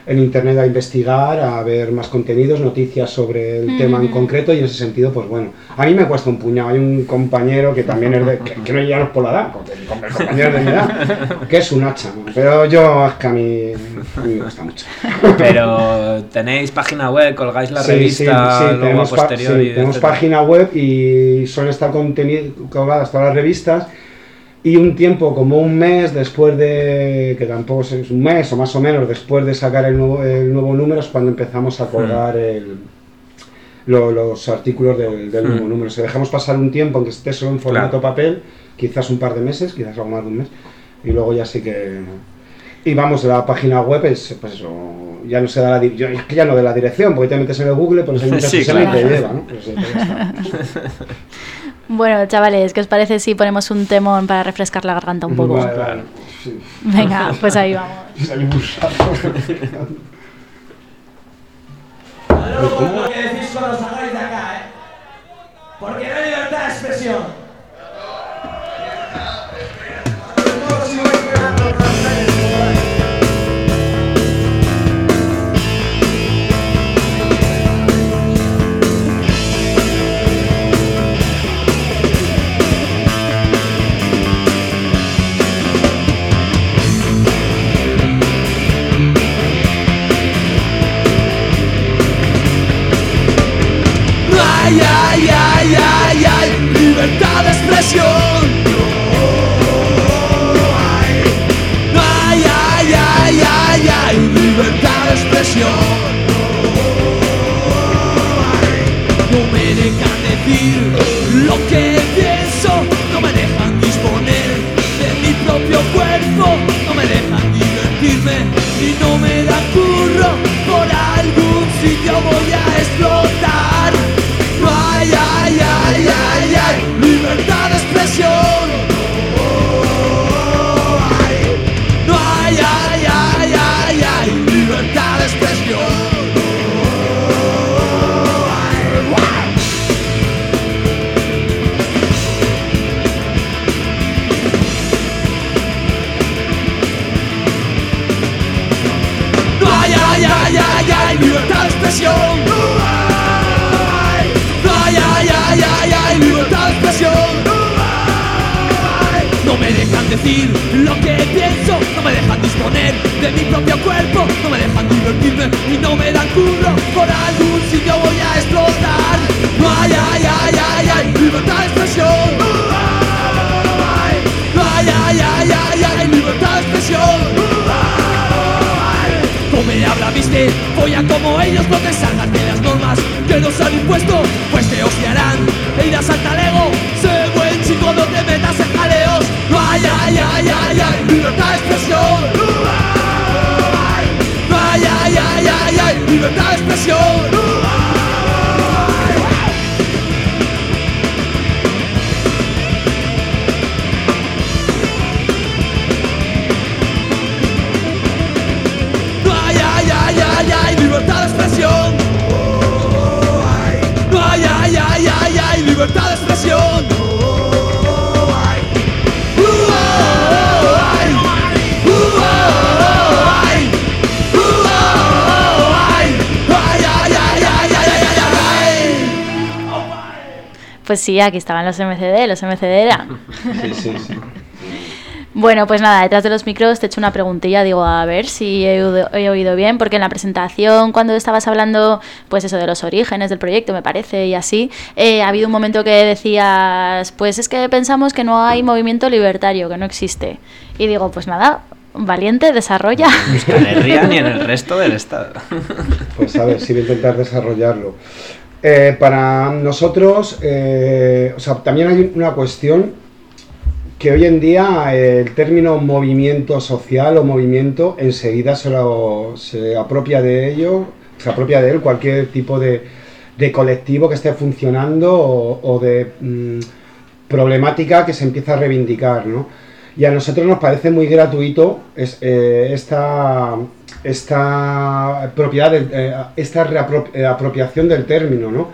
en, internet a investigar, a ver más contenidos, noticias sobre el mm tema en concreto y en ese sentido, pues bueno, a mí me cuesta un puñado, hay un compañero que también es de, que, que no ya por la edad, porque el compañero de mi edad, que es un hacha, pero yo es que a mí, a mí me gusta mucho. Pero tenéis página web, colgáis la sí, revista sí, sí, tenemos, posterior sí, tenemos página web y suelen estar colgadas todas las revistas y un tiempo como un mes después de que tampoco es un mes o más o menos después de sacar el nuevo, el nuevo número es cuando empezamos a colgar hmm. el, lo, los artículos del, del hmm. nuevo número si dejamos pasar un tiempo aunque esté solo en formato claro. papel quizás un par de meses quizás algo más de un mes y luego ya sí que y vamos la página web es pues eso ya no se da la es que ya no de la dirección porque te metes en el google pues hay muchas sí, claro. te lleva ¿no? pues, Bueno, chavales, ¿qué os parece si ponemos un temón para refrescar la garganta un poco? Vale, vale. Sí. Venga, pues ahí vamos. ¿Cómo? ¿Qué decís cuando salgáis de acá, eh? Porque no hay libertad de expresión. Ay, ay, ay, ay, ay, libertad de expresión. Ay, ay, ay, ay, ay, libertad de expresión. No me dejan decir lo que Sí, aquí estaban los MCD, los MCD eran. Sí, sí, sí. Bueno, pues nada, detrás de los micros te he hecho una preguntilla, digo, a ver si he oído, he oído bien, porque en la presentación, cuando estabas hablando, pues eso, de los orígenes del proyecto, me parece, y así, eh, ha habido un momento que decías, pues es que pensamos que no hay movimiento libertario, que no existe. Y digo, pues nada, valiente, desarrolla. En el RIA ni en el resto del Estado. Pues a ver, sí voy a intentar desarrollarlo. Eh, para nosotros, eh, o sea, también hay una cuestión que hoy en día eh, el término movimiento social o movimiento enseguida se, lo, se apropia de ello, se apropia de él cualquier tipo de, de colectivo que esté funcionando o, de mm, problemática que se empieza a reivindicar, ¿no? Y a nosotros nos parece muy gratuito eh, esta, esta propiedad, eh, esta reapro- eh, del término, ¿no?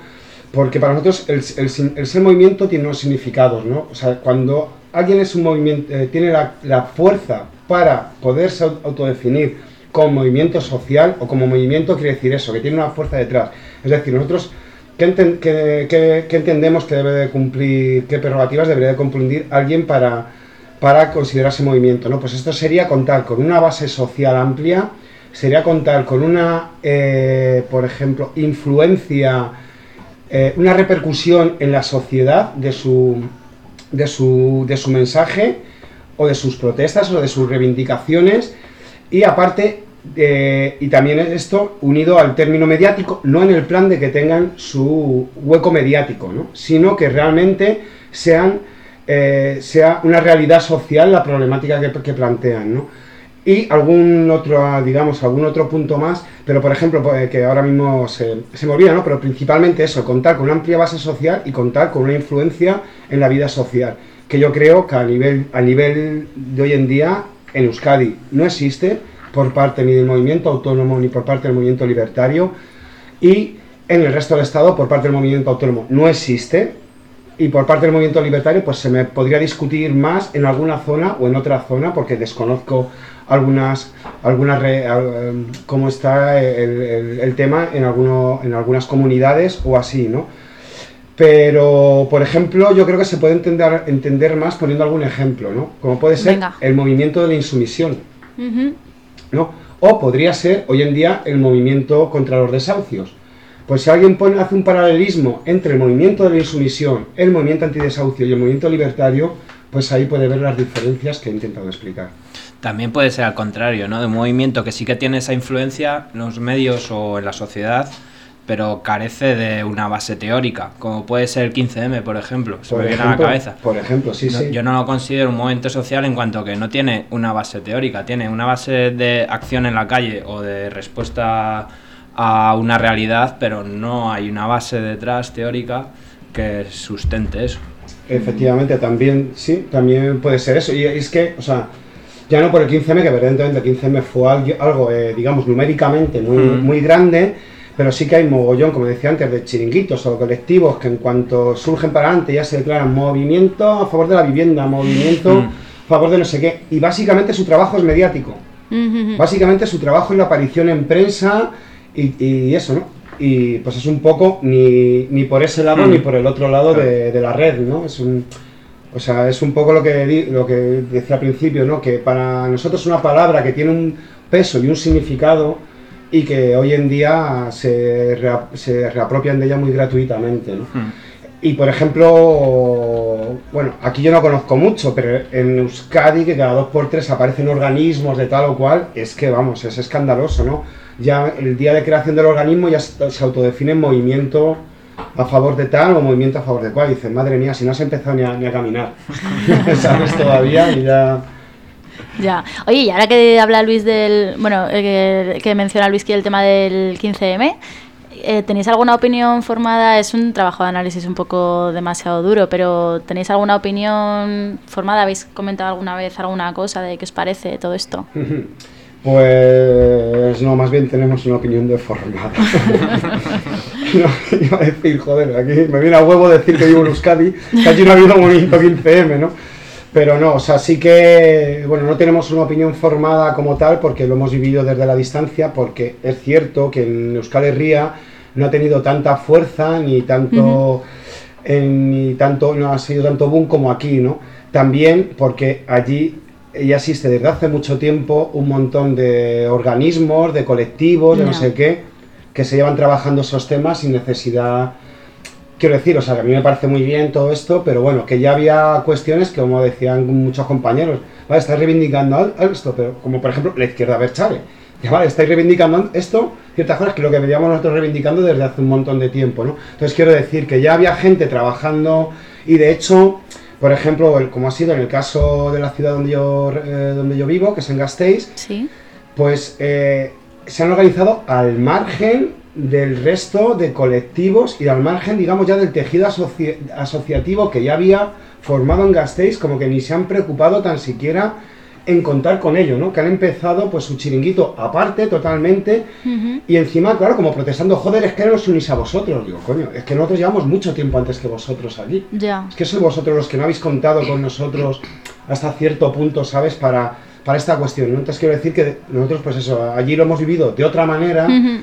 Porque para nosotros el, ser movimiento tiene unos significados, ¿no? O sea, cuando alguien es un movimiento, tiene la, fuerza para poderse au- autodefinir como movimiento social o como movimiento, quiere decir eso, que tiene una fuerza detrás. Es decir, nosotros, ¿qué, enten- qué- qué- qué entendemos que debe de cumplir, qué prerrogativas debería de cumplir alguien para, para considerarse movimiento? ¿no? Pues esto sería contar con una base social amplia, sería contar con una, eh, por ejemplo, influencia, eh, una repercusión en la sociedad de su, de su, de su mensaje o de sus protestas o de sus reivindicaciones y aparte eh, y también esto unido al término mediático no en el plan de que tengan su hueco mediático ¿no? sino que realmente sean eh, sea una realidad social la problemática que, que plantean ¿no? y algún otro digamos algún otro punto más pero por ejemplo pues, que ahora mismo se, se me olvida ¿no? pero principalmente eso contar con una amplia base social y contar con una influencia en la vida social que yo creo que a nivel a nivel de hoy en día en Euskadi no existe por parte ni del movimiento autónomo ni por parte del movimiento libertario y en el resto del Estado por parte del movimiento autónomo no existe y por parte del movimiento libertario pues se me podría discutir más en alguna zona o en otra zona porque desconozco algunas algunas em, cómo está el, el- el tema en alguno, en algunas comunidades o así no pero por ejemplo yo creo que se puede entender entender más poniendo algún ejemplo no como puede ser Venga. el movimiento de la insumisión. ¿no? O podría ser hoy en día el movimiento contra los desahucios. Pues si alguien pone, hace un paralelismo entre el movimiento de la insumisión, el movimiento antidesahucio y el movimiento libertario, pues ahí puede ver las diferencias que he intentado explicar. También puede ser al contrario, ¿no? De un movimiento que sí que tiene esa influencia en los medios o en la sociedad, pero carece de una base teórica, como puede ser el 15M, por ejemplo, se Por me viene a la cabeza. Por ejemplo, sí, No, sí. Yo no lo considero un movimiento social en cuanto que no tiene una base teórica, tiene una base de acción en la calle o de respuesta a una realidad, pero no hay una base detrás teórica que sustente eso. Efectivamente, también, sí, también puede ser eso. Y es que, o sea, ya no por el 15M, que evidentemente el 15M fue algo, eh, digamos, numéricamente muy, Mm. muy grande, pero sí que hay mogollón, como decía antes, de chiringuitos o colectivos que en cuanto surgen para adelante ya se declaran movimiento a favor de la vivienda, movimiento Mm. a favor de no sé qué. Y básicamente su trabajo es mediático. Ujú. Básicamente su trabajo es la aparición en prensa y, y eso, ¿no? Y pues es un poco ni, ni por ese lado Mm. ni por el otro lado Claro. de, de la red, ¿no? Es un, o sea, es un poco lo que, lo que decía al principio, ¿no? Que para nosotros es una palabra que tiene un peso y un significado y que hoy en día se, rea- se reapropian de ella muy gratuitamente, ¿no? Hmm. Y por ejemplo, bueno, aquí yo no conozco mucho, pero en Euskadi, que cada dos por tres aparecen organismos de tal o cual, es que vamos, es escandaloso, ¿no? Ya el día de creación del organismo ya se autodefine movimiento a favor de tal o movimiento a favor de cual. Y dices, madre mía, si no has empezado ni a, ni a caminar, ¿sabes? Todavía y ya. Ya. Oye, y ahora que habla Luis del. Bueno, eh, que, que menciona Luis que el tema del 15M. Eh, ¿Tenéis alguna opinión formada? Es un trabajo de análisis un poco demasiado duro, pero ¿tenéis alguna opinión formada? ¿Habéis comentado alguna vez alguna cosa de qué os parece todo esto? Pues no, más bien tenemos una opinión deformada. no, iba a decir, joder, aquí me viene a huevo decir que vivo en Euskadi, que allí no ha habido movimiento 15M, ¿no? Pero no, o sea, sí que, bueno, no tenemos una opinión formada como tal porque lo hemos vivido desde la distancia, porque es cierto que en Euskal Herria no ha tenido tanta fuerza ni tanto, en- ni tanto, no ha sido tanto boom como aquí, ¿no? También porque allí ya existe desde hace mucho tiempo un montón de organismos, de colectivos, de no sé qué, que se llevan trabajando esos temas sin necesidad Quiero decir, o sea, que a mí me parece muy bien todo esto, pero bueno, que ya había cuestiones que, como decían muchos compañeros, vale, estáis reivindicando esto, pero como por ejemplo la izquierda Berchale. Ya vale, estáis reivindicando esto, ciertas cosas que lo que veníamos nosotros reivindicando desde hace un montón de tiempo, ¿no? Entonces quiero decir que ya había gente trabajando y de hecho, por ejemplo, el- como ha sido en el caso de la ciudad donde yo, eh, donde yo vivo, que es en Gasteiz, Sí. pues eh, se han organizado al margen del resto de colectivos y al margen, digamos, ya del tejido asoci- asociativo que ya había formado en Gasteiz, como que ni se han preocupado tan siquiera en contar con ello, ¿no? Que han empezado pues su chiringuito aparte totalmente y encima, claro, como protestando, joder, es que no os unís a vosotros. Digo, coño, es que nosotros llevamos mucho tiempo antes que vosotros allí. Ya. Es que sois vosotros los que no habéis contado con nosotros hasta cierto punto, ¿sabes? Para, para esta cuestión. ¿no? Entonces quiero decir que nosotros, pues eso, allí lo hemos vivido de otra manera Ujú.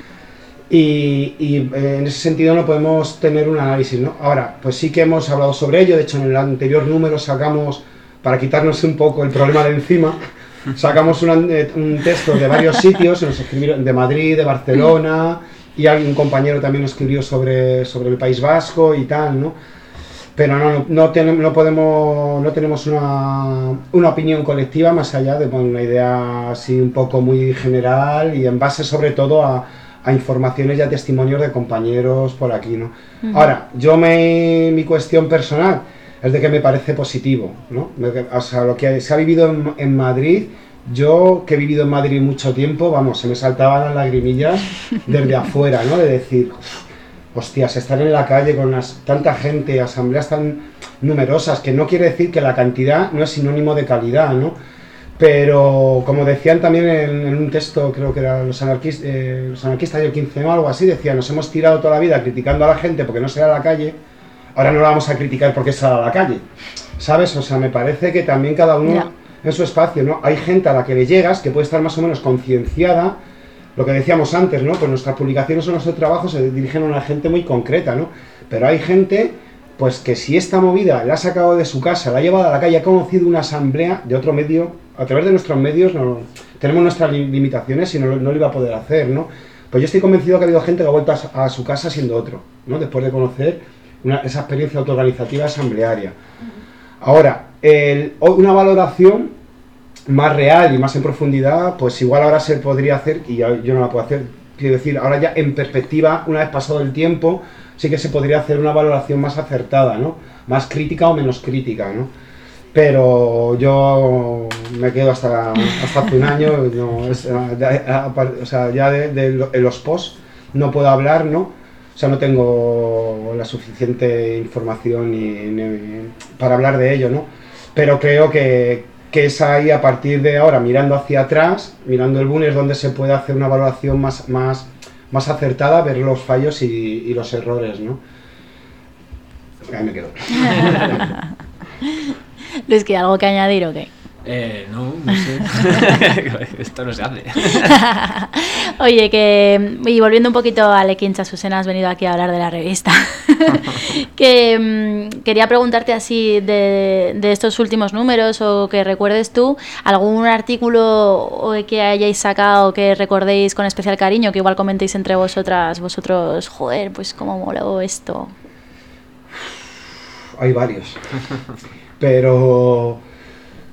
y, y, eh, en ese sentido no podemos tener un análisis, ¿no? Ahora, pues sí que hemos hablado sobre ello, de hecho en el anterior número sacamos, para quitarnos un poco el problema de encima, sacamos una- eh, un texto de varios sitios, nos escribieron de Madrid, de Barcelona, y algún compañero también escribió sobre, sobre el País Vasco y tal, ¿no? Pero no, no, tenem- no podemos, no tenemos una, una opinión colectiva más allá de bueno, una idea así un poco muy general y en base sobre todo a, a informaciones y a testimonios de compañeros por aquí, ¿no? Ujú. Ahora, yo me, mi cuestión personal es de que me parece positivo, ¿no? O sea, lo que se ha vivido en, Madrid, yo que he vivido en Madrid mucho tiempo, vamos, se me saltaban las lagrimillas desde afuera, ¿no? De decir, hostias, estar en la calle con tanta gente, asambleas tan numerosas, que no quiere decir que la cantidad no es sinónimo de calidad, ¿no? Pero como decían también en, un texto, creo que era los, anarquis- eh, los anarquistas del 15 o algo así, decían, nos hemos tirado toda la vida criticando a la gente porque no sale a la calle, ahora no la vamos a criticar porque sale a la calle, ¿sabes? O sea, me parece que también cada uno en su espacio, ¿no? Hay gente a la que le llegas que puede estar más o menos concienciada, lo que decíamos antes, ¿no? Pues nuestras publicaciones o nuestro trabajo se dirigen a una gente muy concreta, ¿no? Pero hay gente, pues que si esta movida la ha sacado de su casa, la ha llevado a la calle, ha conocido una asamblea de otro medio, a través de nuestros medios, no, tenemos nuestras li- limitaciones y no, lo- no lo iba a poder hacer, ¿no? Pues yo estoy convencido que ha habido gente que ha vuelto a, su- a su casa siendo otro, ¿no? Después de conocer una- esa experiencia autoorganizativa asamblearia. Ahora, el- una valoración más real y más en profundidad, pues igual ahora se podría hacer, y yo, yo no la puedo hacer, quiero decir, ahora ya en perspectiva, una vez pasado el tiempo, sí que se podría hacer una valoración más acertada, ¿no? Más crítica o menos crítica, ¿no? Pero yo me quedo hasta, hasta hace un año, no, es, de- a- a- o sea, ya de, de en los posts no puedo hablar, ¿no? O sea, no tengo la suficiente información ni- para hablar de ello, ¿no? Pero creo que, que es ahí a partir de ahora, mirando hacia atrás, mirando el boom, es donde se puede hacer una valoración más, más, más acertada, ver los fallos y, y los errores, ¿no? Ahí me quedo. Luis, ¿que algo que añadir o qué? Eh, no, no sé. Esto no se hace. Oye, que. Y volviendo un poquito a Lequincha, Susana, has venido aquí a hablar de la revista. que mm, quería preguntarte así de, de estos últimos números o que recuerdes tú algún artículo o que hayáis sacado que recordéis con especial cariño, que igual comentéis entre vosotras, vosotros, joder, pues cómo moló esto. Hay varios. Pero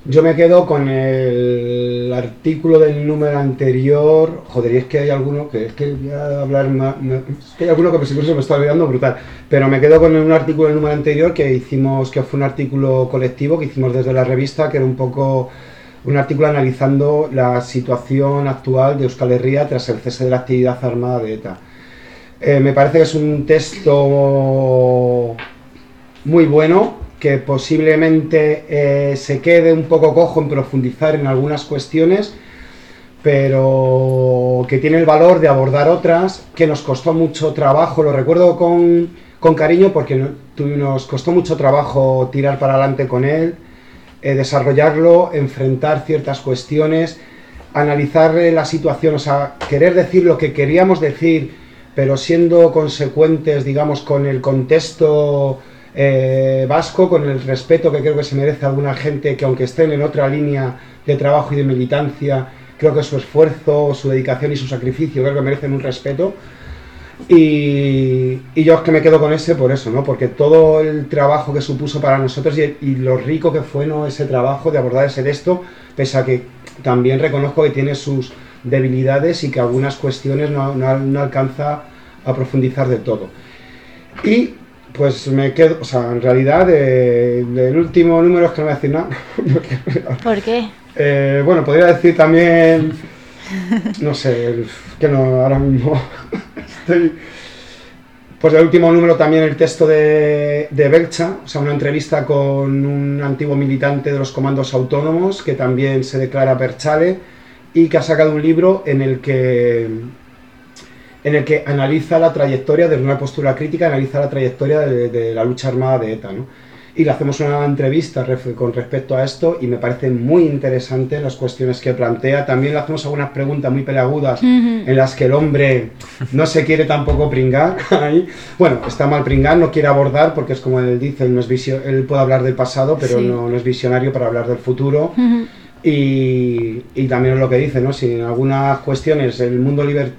yo me quedo con el artículo del número anterior. Joder, es que hay alguno que es que voy a hablar más. que hay alguno que incluso me está olvidando brutal. Pero me quedo con un artículo del número anterior que hicimos, que fue un artículo colectivo que hicimos desde la revista, que era un poco un artículo analizando la situación actual de Euskal Herria tras el cese de la actividad armada de ETA. Eh, me parece que es un texto muy bueno, que posiblemente eh, se quede un poco cojo en profundizar en algunas cuestiones, pero que tiene el valor de abordar otras, que nos costó mucho trabajo, lo recuerdo con, con cariño porque nos costó mucho trabajo tirar para adelante con él, eh, desarrollarlo, enfrentar ciertas cuestiones, analizar eh, la situación, o sea, querer decir lo que queríamos decir, pero siendo consecuentes, digamos, con el contexto eh, vasco, con el respeto que creo que se merece alguna gente que aunque estén en otra línea de trabajo y de militancia, creo que su esfuerzo, su dedicación y su sacrificio creo que merecen un respeto. Y, y yo es que me quedo con ese por eso, ¿no? Porque todo el trabajo que supuso para nosotros y, y lo rico que fue ¿no? ese trabajo de abordar ese texto, pese a que también reconozco que tiene sus debilidades y que algunas cuestiones no, no- no alcanza a profundizar de todo. Y pues me quedo, o sea, en realidad de- del último número es que no voy a decir nada. ¿Por qué? Eh, bueno, podría decir también, no sé, el- que no, ahora mismo estoy... Pues el último número también el texto de, de Belcha, o sea, una entrevista con un antiguo militante de los comandos autónomos que también se declara Berchale y que ha sacado un libro en el que en el que analiza la trayectoria, desde una postura crítica, analiza la trayectoria de, de la lucha armada de ETA. ¿no? Y le hacemos una entrevista con respecto a esto y me parece muy interesante las cuestiones que plantea. También le hacemos algunas preguntas muy peleagudas Ujú. en las que el hombre no se quiere tampoco pringar. Bueno, está mal pringar, no quiere abordar porque es como él dice, él, no es visio- él puede hablar del pasado, pero Sí. no, no es visionario para hablar del futuro. Ujú. Y, y también es lo que dice, ¿no? Si en algunas cuestiones el mundo liber-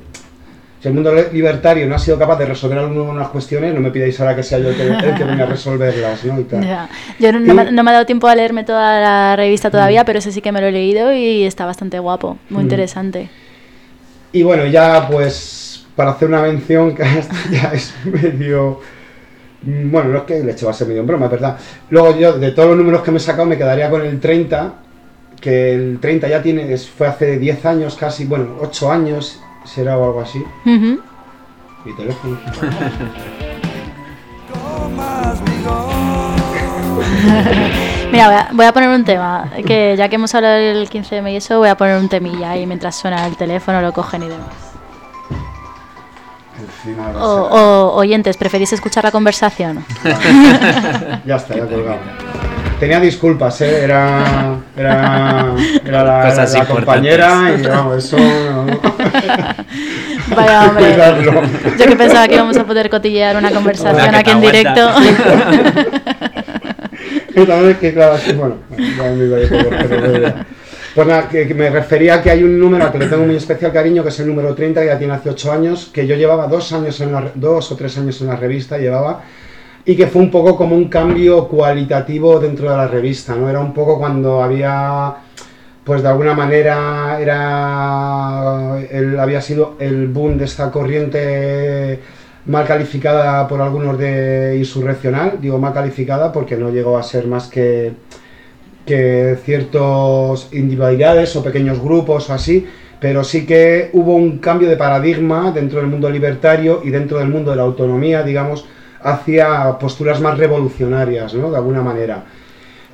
si el mundo libertario no ha sido capaz de resolver algunas cuestiones, no me pidáis ahora que sea yo el que, el que venga a resolverlas, ¿no? Y tal. Ya. Yo no, no me, no me ha dado tiempo a leerme toda la revista todavía, pero ese sí que me lo he leído y está bastante guapo, muy Mm. interesante. Y bueno, ya pues para hacer una mención que ya es medio... mm, Bueno, no es que el hecho va a ser medio en broma, es verdad. Luego yo, de todos los números que me he sacado, me quedaría con el 30, que el 30 ya tiene, fue hace 10 años casi, bueno, 8 años será o algo así. Ujú. Mi teléfono. Mira, voy a, voy a poner un tema, que ya que hemos hablado del 15M y eso, voy a poner un temilla y mientras suena el teléfono lo cogen y demás. Encima va a O, ser- o- oyentes, ¿preferís escuchar la conversación? ya está, ya colgado. Tenía disculpas, ¿eh? Era, era, era la, la compañera y vamos, eso... no. Vaya hombre, Cuidadlo. yo que pensaba que íbamos a poder cotillear una conversación aquí en directo. es que, claro, así, bueno, ya me iba a ir por- pero. Pues nada, que, que me refería a que hay un número al que le tengo muy especial cariño, que es el número 30, que ya tiene hace 8 años, que yo llevaba dos años en la, re- dos o tres años en la revista, llevaba, y que fue un poco como un cambio cualitativo dentro de la revista, ¿no? Era un poco cuando había, pues de alguna manera, era, había sido el boom de esta corriente mal calificada por algunos de insurreccional, digo mal calificada porque no llegó a ser más que, que ciertas individualidades o pequeños grupos o así, pero sí que hubo un cambio de paradigma dentro del mundo libertario y dentro del mundo de la autonomía, digamos, hacia posturas más revolucionarias, ¿no? De alguna manera.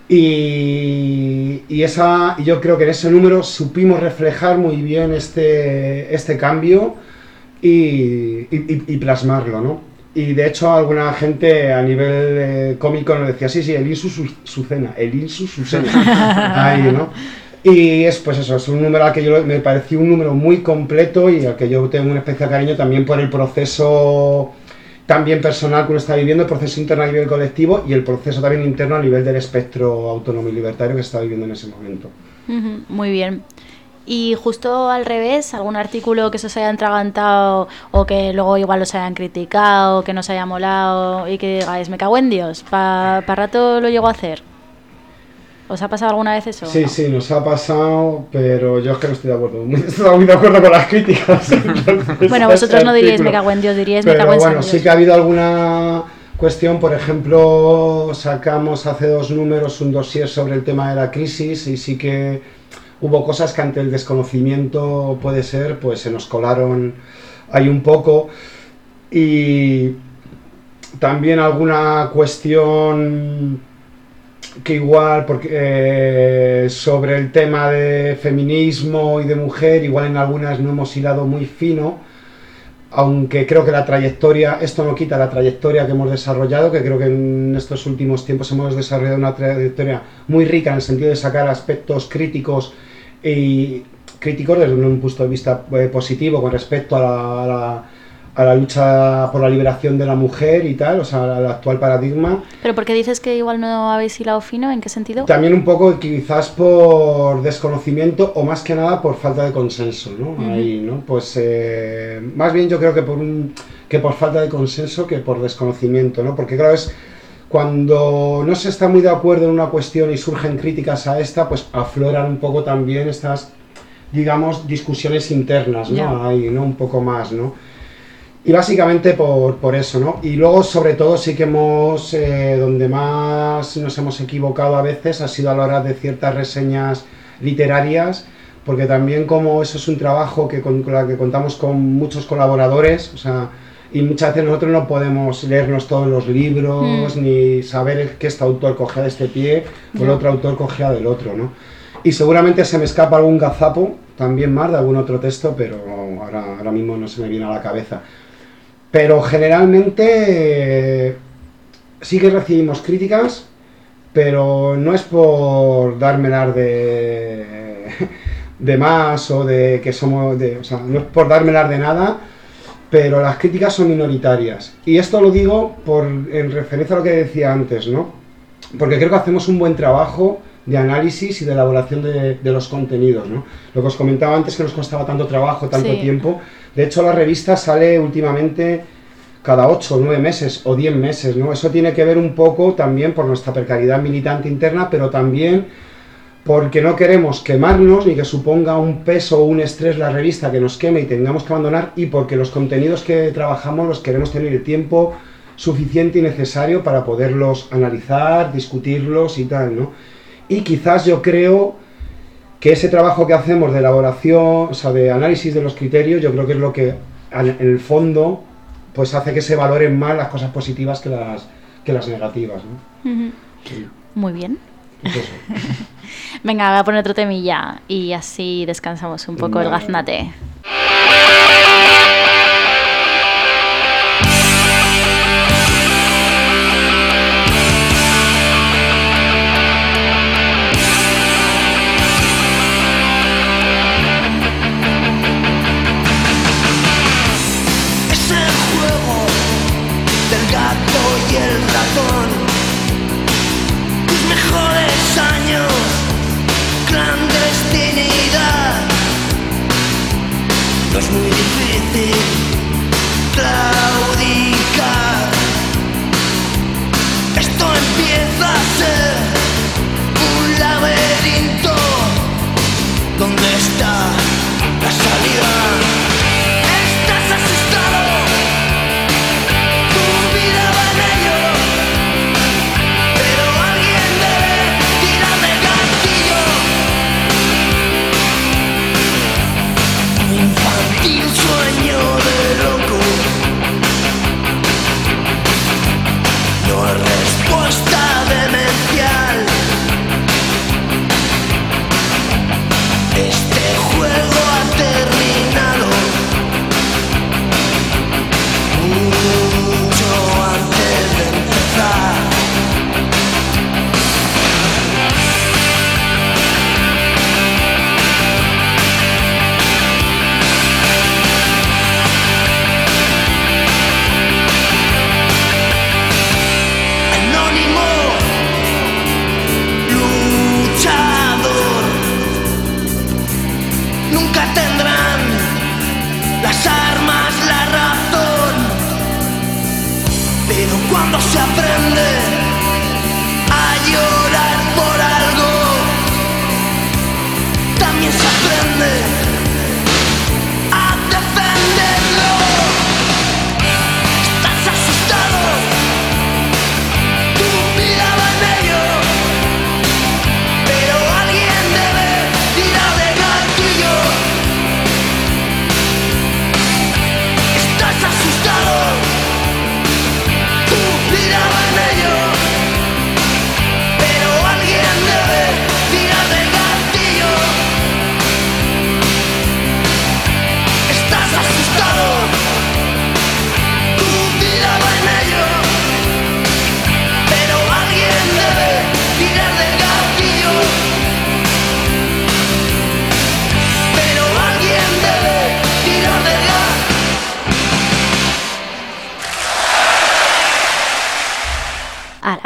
Y, y esa, yo creo que en ese número supimos reflejar muy bien este, este cambio y, y- y- plasmarlo, ¿no? Y de hecho alguna gente a nivel eh, cómico nos decía, sí, sí, el Insu su, Sucena, el Insu Sucena. Ahí, ¿no? Y es pues eso, es un número al que yo me pareció un número muy completo y al que yo tengo un especial cariño también por el proceso también personal que uno está viviendo, el proceso interno a nivel colectivo y el proceso también interno a nivel del espectro autónomo y libertario que está viviendo en ese momento. Muy bien. Y justo al revés, algún artículo que se os haya entragantado o que luego igual os hayan criticado, que no os haya molado y que digáis, me cago en Dios, para rato lo llego a hacer. ¿Os ha pasado alguna vez eso? Sí, sí, nos ha pasado, pero yo es que no estoy de acuerdo. No estoy muy de acuerdo con las críticas. Bueno, vosotros no diríais me cago en Dios, diríais me Pero cago en bueno, San sí Dios. que ha habido alguna cuestión, por ejemplo, sacamos hace dos números un dossier sobre el tema de la crisis y sí que hubo cosas que ante el desconocimiento puede ser, pues se nos colaron ahí un poco. Y también alguna cuestión que igual porque eh, sobre el tema de feminismo y de mujer, igual en algunas no hemos hilado muy fino, aunque creo que la trayectoria, esto no quita la trayectoria que hemos desarrollado, que creo que en estos últimos tiempos hemos desarrollado una trayectoria muy rica en el sentido de sacar aspectos críticos y críticos desde un punto de vista eh, positivo con respecto a a la a la lucha por la liberación de la mujer y tal, o sea, al actual paradigma. ¿Pero por qué dices que igual no habéis hilado fino? ¿En qué sentido? También un poco quizás por desconocimiento o más que nada por falta de consenso, ¿no? Ujú. Ahí, ¿no? Pues eh, más bien yo creo que por, un, que por falta de consenso que por desconocimiento, ¿no? Porque claro, es cuando no se está muy de acuerdo en una cuestión y surgen críticas a esta, pues afloran un poco también estas, digamos, discusiones internas, ¿no? Ya. Ahí, ¿no? Un poco más, ¿no? Y básicamente por, por eso, ¿no? Y luego, sobre todo, sí que hemos, eh, donde más nos hemos equivocado a veces ha sido a la hora de ciertas reseñas literarias, porque también como eso es un trabajo que con, con la que contamos con muchos colaboradores, o sea, y muchas veces nosotros no podemos leernos todos los libros, Mm. ni saber que este autor cogea de este pie o el Ya. otro autor cogea del otro, ¿no? Y seguramente se me escapa algún gazapo, también más, de algún otro texto, pero ahora, ahora mismo no se me viene a la cabeza. Pero generalmente eh, sí que recibimos críticas, pero no es por dármelas de, de más o de que somos de, o sea, no es por dármelas de nada, pero las críticas son minoritarias. Y esto lo digo por, en referencia a lo que decía antes, ¿no? Porque creo que hacemos un buen trabajo de análisis y de elaboración de, de los contenidos, ¿no? Lo que os comentaba antes que nos costaba tanto trabajo, tanto Sí. tiempo. De hecho, la revista sale últimamente cada 8 o 9 meses o 10 meses, ¿no? Eso tiene que ver un poco también por nuestra precariedad militante interna, pero también porque no queremos quemarnos ni que suponga un peso o un estrés la revista que nos queme y tengamos que abandonar y porque los contenidos que trabajamos los queremos tener el tiempo suficiente y necesario para poderlos analizar, discutirlos y tal, ¿no? Y quizás yo creo que ese trabajo que hacemos de elaboración, o sea, de análisis de los criterios, yo creo que es lo que en el fondo pues hace que se valoren más las cosas positivas que las, que las negativas, ¿no? Ujú. Sí, Muy bien. Venga, voy a poner otro temilla y así descansamos un poco el gaznate.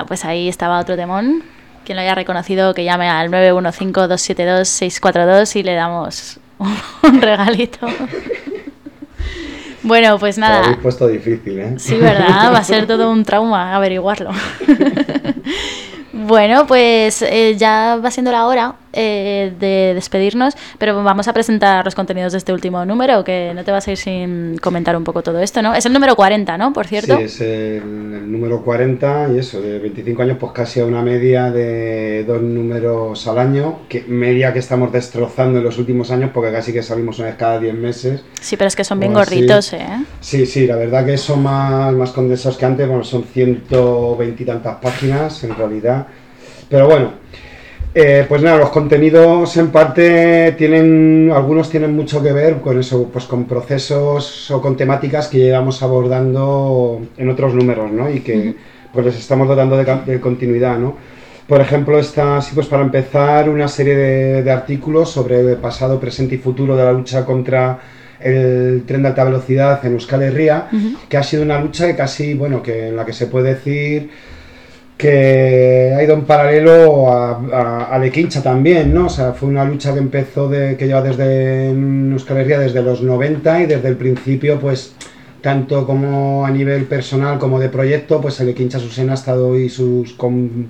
Pues ahí estaba otro temón. Quien lo haya reconocido, que llame al 915-272-642 y le damos un regalito. Bueno, pues Te lo nada. habéis puesto difícil, ¿eh? Sí, ¿verdad? Va a ser todo un trauma averiguarlo. Bueno, pues eh, ya va siendo la hora eh, de despedirnos, pero vamos a presentar los contenidos de este último número, que no te vas a ir sin comentar un poco todo esto, ¿no? Es el número 40, ¿no? Por cierto. Sí, es el, el número 40 y eso, de 25 años, pues casi a una media de dos números al año, que media que estamos destrozando en los últimos años porque casi que salimos una vez cada 10 meses. Sí, pero es que son bien así. gorditos, ¿eh? Sí, sí, la verdad que son más, más condensados que antes, bueno, son 120 y tantas páginas en realidad. Pero bueno, eh, pues nada, los contenidos en parte tienen, algunos tienen mucho que ver con eso, pues con procesos o con temáticas que llevamos abordando en otros números, ¿no? Y que pues les estamos dotando de, continuidad, ¿no? Por ejemplo, está así pues para empezar una serie de, de artículos sobre el pasado, presente y futuro de la lucha contra el tren de alta velocidad en Euskal Herria, que ha sido una lucha que casi, bueno, que en la que se puede decir que ha ido en paralelo a, a, a Lequincha también, ¿no? O sea, fue una lucha que empezó, de, que lleva desde Euskal Herria desde los 90 y desde el principio, pues, tanto como a nivel personal como de proyecto, pues el Lequincha Susena ha estado y sus... com-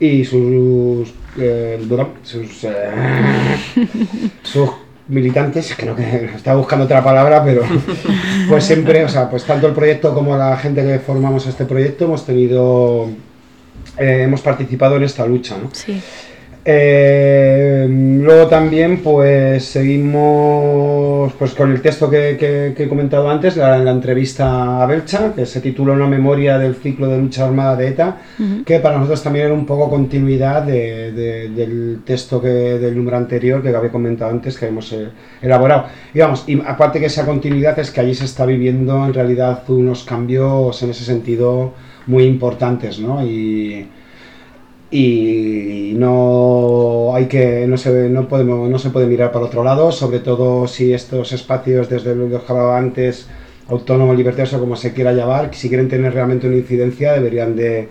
y sus... eh, sus, eh, sus militantes, no que estaba buscando otra palabra, pero pues siempre, o sea, pues tanto el proyecto como la gente que formamos este proyecto hemos tenido, eh, hemos participado en esta lucha, ¿no? Sí. Eh, luego también pues seguimos pues con el texto que, que- que he comentado antes, la, la entrevista a Belcha, que se titula Una memoria del ciclo de lucha armada de ETA, que para nosotros también era un poco continuidad de- de- del texto que, del número anterior que había comentado antes que hemos eh, elaborado. Y vamos, y aparte que esa continuidad es que allí se está viviendo en realidad unos cambios en ese sentido muy importantes, ¿no? Y, y no hay que no se no podemos no se puede mirar para otro lado sobre todo si estos espacios desde lo que hablaba antes autónomos libertarios o como se quiera llamar si quieren tener realmente una incidencia deberían de,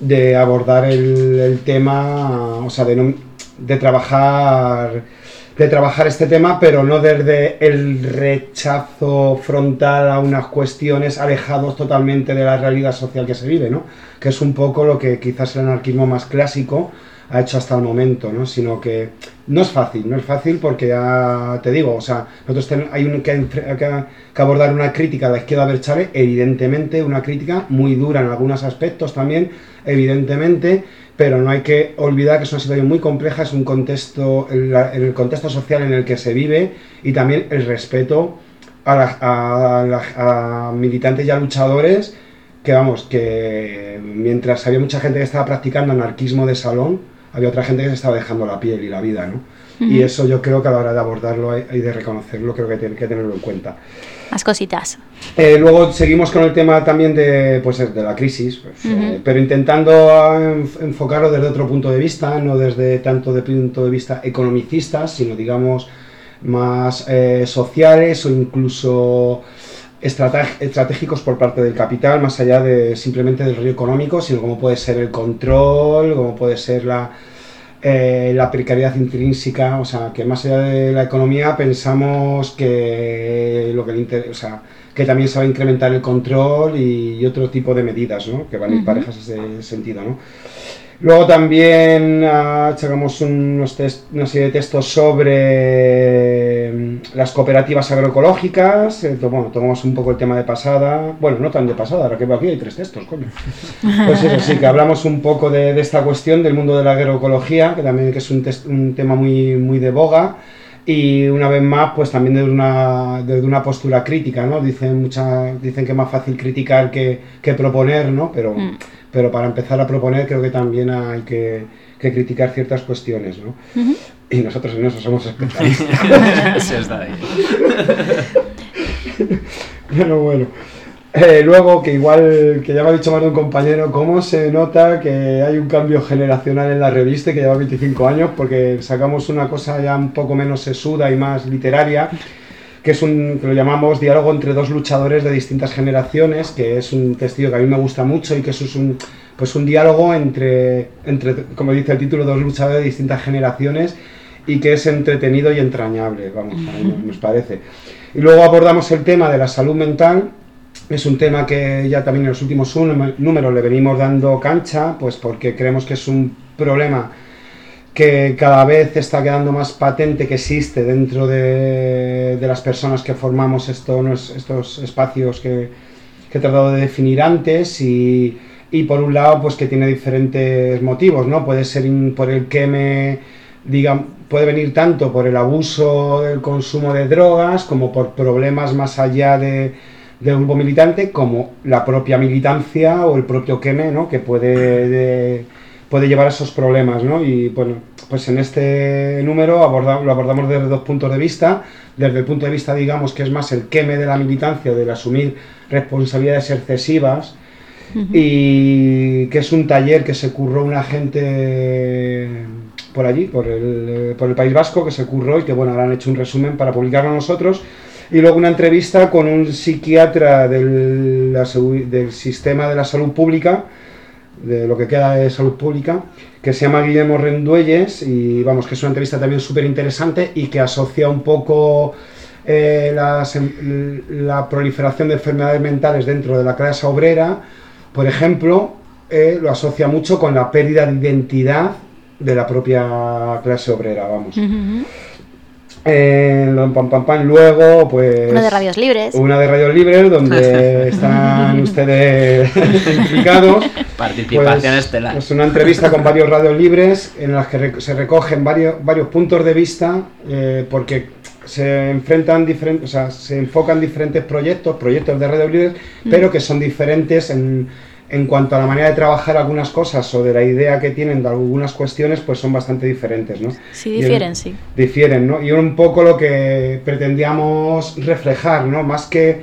de abordar el, el tema o sea de, no- de trabajar de trabajar este tema, pero no desde el rechazo frontal a unas cuestiones alejados totalmente de la realidad social que se vive, ¿no? Que es un poco lo que quizás el anarquismo más clásico ha hecho hasta el momento, ¿no? Sino que no es fácil, no es fácil porque ya te digo, o sea, nosotros ten- hay un- que, que- que abordar una crítica a la izquierda Berchale, evidentemente una crítica muy dura en algunos aspectos también, evidentemente, pero no hay que olvidar que es una situación muy compleja, es un contexto, en, el contexto social en el que se vive y también el respeto a la- a militantes y a luchadores que vamos, que mientras había mucha gente que estaba practicando anarquismo de salón, había otra gente que se estaba dejando la piel y la vida, ¿no? Y eso yo creo que a la hora de abordarlo y de reconocerlo creo que tiene que tenerlo en cuenta. Más cositas. Eh, luego seguimos con el tema también de, pues, de la crisis, pues, eh, pero intentando enf- enfocarlo desde otro punto de vista, no desde tanto de punto de vista economicista, sino digamos más eh, sociales o incluso estratégicos por parte del capital, más allá de simplemente del rollo económico, sino como puede ser el control, como puede ser la, eh, la precariedad intrínseca, o sea, que más allá de la economía pensamos que lo que le inter- o sea, que también se va a incrementar el control y, otro tipo de medidas, ¿no? Que van a ir parejas en ese sentido, ¿no? Luego también ah, sacamos unos test- una serie de textos sobre mm, las cooperativas agroecológicas. eh, bueno, tomamos un poco el tema de pasada. Bueno, no tan de pasada, ahora que veo aquí hay tres textos, coño. Pues eso sí, que hablamos un poco de, esta cuestión del mundo de la agroecología, que también que es un, un tema muy, muy de boga. Y una vez más, pues también desde una, desde una postura crítica, ¿no? Dicen, mucha, dicen que es más fácil criticar que, que proponer, ¿no? Pero, Mm. pero para empezar a proponer creo que también hay que, que criticar ciertas cuestiones, ¿no? Y nosotros en eso somos especialistas. Sí, está ahí. bueno, bueno. Eh, luego, que igual, que ya me ha dicho más de un compañero, cómo se nota que hay un cambio generacional en la revista que lleva 25 años, porque sacamos una cosa ya un poco menos sesuda y más literaria, que es un que lo llamamos diálogo entre dos luchadores de distintas generaciones, que es un testigo que a mí me gusta mucho y que eso es un pues un diálogo entre entre como dice el título dos luchadores de distintas generaciones y que es entretenido y entrañable, vamos, a mí nos parece. Y luego abordamos el tema de la salud mental, es un tema que ya también en los últimos número- números le venimos dando cancha, pues porque creemos que es un problema que cada vez está quedando más patente que existe dentro de, de las personas que formamos estos, estos espacios que, que he tratado de definir antes y, y por un lado pues que tiene diferentes motivos, ¿no? Puede ser por el que me diga, puede venir tanto por el abuso del consumo de drogas como por problemas más allá de, del grupo militante como la propia militancia o el propio queme, ¿no? Que puede de- puede llevar a esos problemas, ¿no? Y bueno, pues en este número aborda- lo abordamos desde dos puntos de vista. Desde el punto de vista, digamos, que es más el queme de la militancia, del asumir responsabilidades excesivas, y que es un taller que se curró una gente por allí, por el, por el País Vasco, que se curró y que bueno, ahora han hecho un resumen para publicarlo nosotros. Y luego una entrevista con un psiquiatra del, del sistema de la salud pública, de lo que queda de salud pública, que se llama Guillermo Renduelles y vamos, que es una entrevista también súper interesante y que asocia un poco eh, em- la proliferación de enfermedades mentales dentro de la clase obrera, por ejemplo, eh, lo asocia mucho con la pérdida de identidad de la propia clase obrera, vamos. Eh, lo- pam, pam, pam. Luego, pues... Uno de radios libres. Una de radios libres, donde están ustedes implicados. Participación Pues, estelar. pues una entrevista con varios radios libres en las que se recogen varios, varios puntos de vista eh, porque se enfrentan diferentes, o sea, se enfocan diferentes proyectos, proyectos de radios libres, Mm. pero que son diferentes en, en cuanto a la manera de trabajar algunas cosas o de la idea que tienen de algunas cuestiones, pues son bastante diferentes, ¿no? Sí, el- difieren, sí. difieren, ¿no? Y un poco lo que pretendíamos reflejar, ¿no? Más que,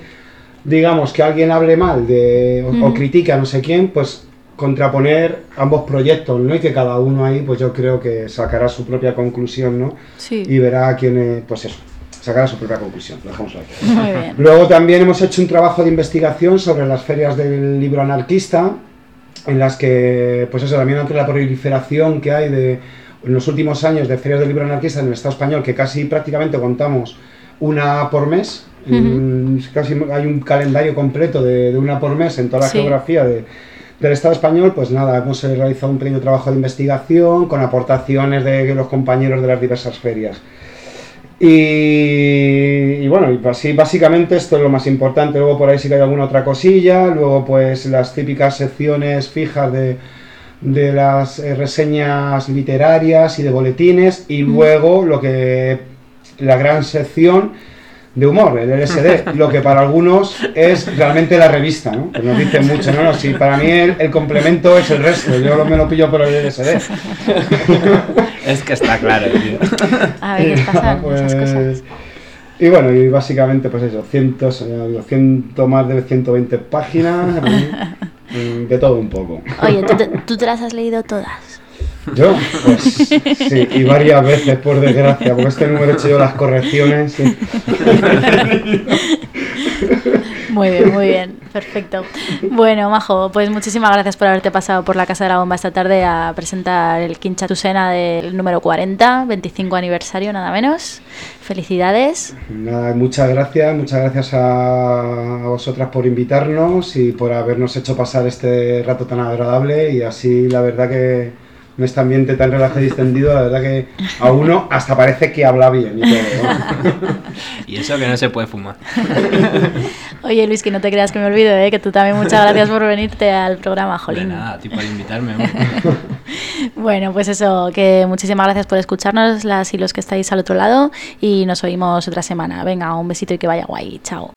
digamos, que alguien hable mal de, o, o Ujú. critique a no sé quién, pues contraponer ambos proyectos, ¿no? Y que cada uno ahí, pues yo creo que sacará su propia conclusión, ¿no? Sí. Y verá quién es, pues eso, sacará su propia conclusión, lo dejamos. Muy bien. Luego también hemos hecho un trabajo de investigación sobre las ferias del libro anarquista, en las que, pues eso, también ante la proliferación que hay de, en los últimos años de ferias del libro anarquista en el Estado español, que casi prácticamente contamos una por mes, casi hay un calendario completo de, de una por mes en toda la Sí. geografía de, del Estado español, pues nada, hemos eh, realizado un pequeño trabajo de investigación con aportaciones de los compañeros de las diversas ferias. Y, y bueno, y así básicamente esto es lo más importante. Luego por ahí sí que hay alguna otra cosilla. Luego pues las típicas secciones fijas de, de las eh, reseñas literarias y de boletines. Y luego lo que la gran sección de humor, el LSD, lo que para algunos es realmente la revista, ¿no? Que nos dicen mucho, ¿no? no sí, para mí el, el complemento es el resto, yo lo- me lo pillo por el LSD. Es que está claro, tío. A pasan Pues, cosas. Y bueno, y básicamente pues eso, cientos, digo, ciento, más de 120 páginas, de todo un poco. Oye, ¿tú te, tú te las has leído todas? Yo, pues sí, y varias veces por desgracia, porque este número he hecho yo las correcciones. sí. Muy bien, muy bien, perfecto. Bueno, Majo, pues muchísimas gracias por haberte pasado por la Casa de la Bomba esta tarde a presentar el Quincha Tusena del número 40, 25 aniversario, nada menos. Felicidades. Nada, muchas gracias, muchas gracias a, a vosotras por invitarnos y por habernos hecho pasar este rato tan agradable y así la verdad que en este ambiente tan relajado y distendido, la verdad que a uno hasta parece que habla bien y todo. ¿no? Y eso que no se puede fumar. Oye, Luis, que no te creas que me olvido, ¿eh? que tú también muchas gracias por venirte al programa, De Jolín. nada, a ti por invitarme. Bueno, pues eso, que muchísimas gracias por escucharnos, las y los que estáis al otro lado, y nos oímos otra semana. Venga, un besito y que vaya guay. Chao.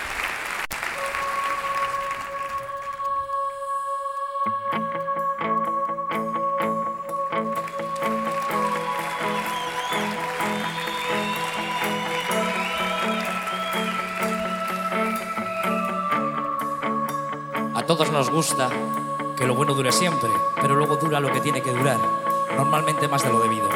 A todos nos gusta que lo bueno dure siempre, pero luego dura lo que tiene que durar, normalmente más de lo debido.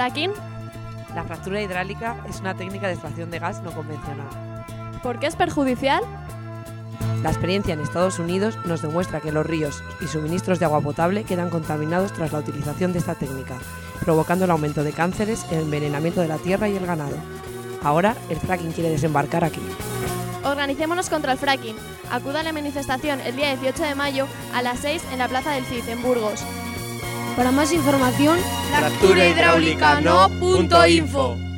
fracking? La fractura hidráulica es una técnica de extracción de gas no convencional. ¿Por qué es perjudicial? La experiencia en Estados Unidos nos demuestra que los ríos y suministros de agua potable quedan contaminados tras la utilización de esta técnica, provocando el aumento de cánceres, el envenenamiento de la tierra y el ganado. Ahora el fracking quiere desembarcar aquí. Organicémonos contra el fracking. Acuda a la manifestación el día 18 de mayo a las 6 en la Plaza del Cid, en Burgos. Para más información, fracturahidráulicano.info.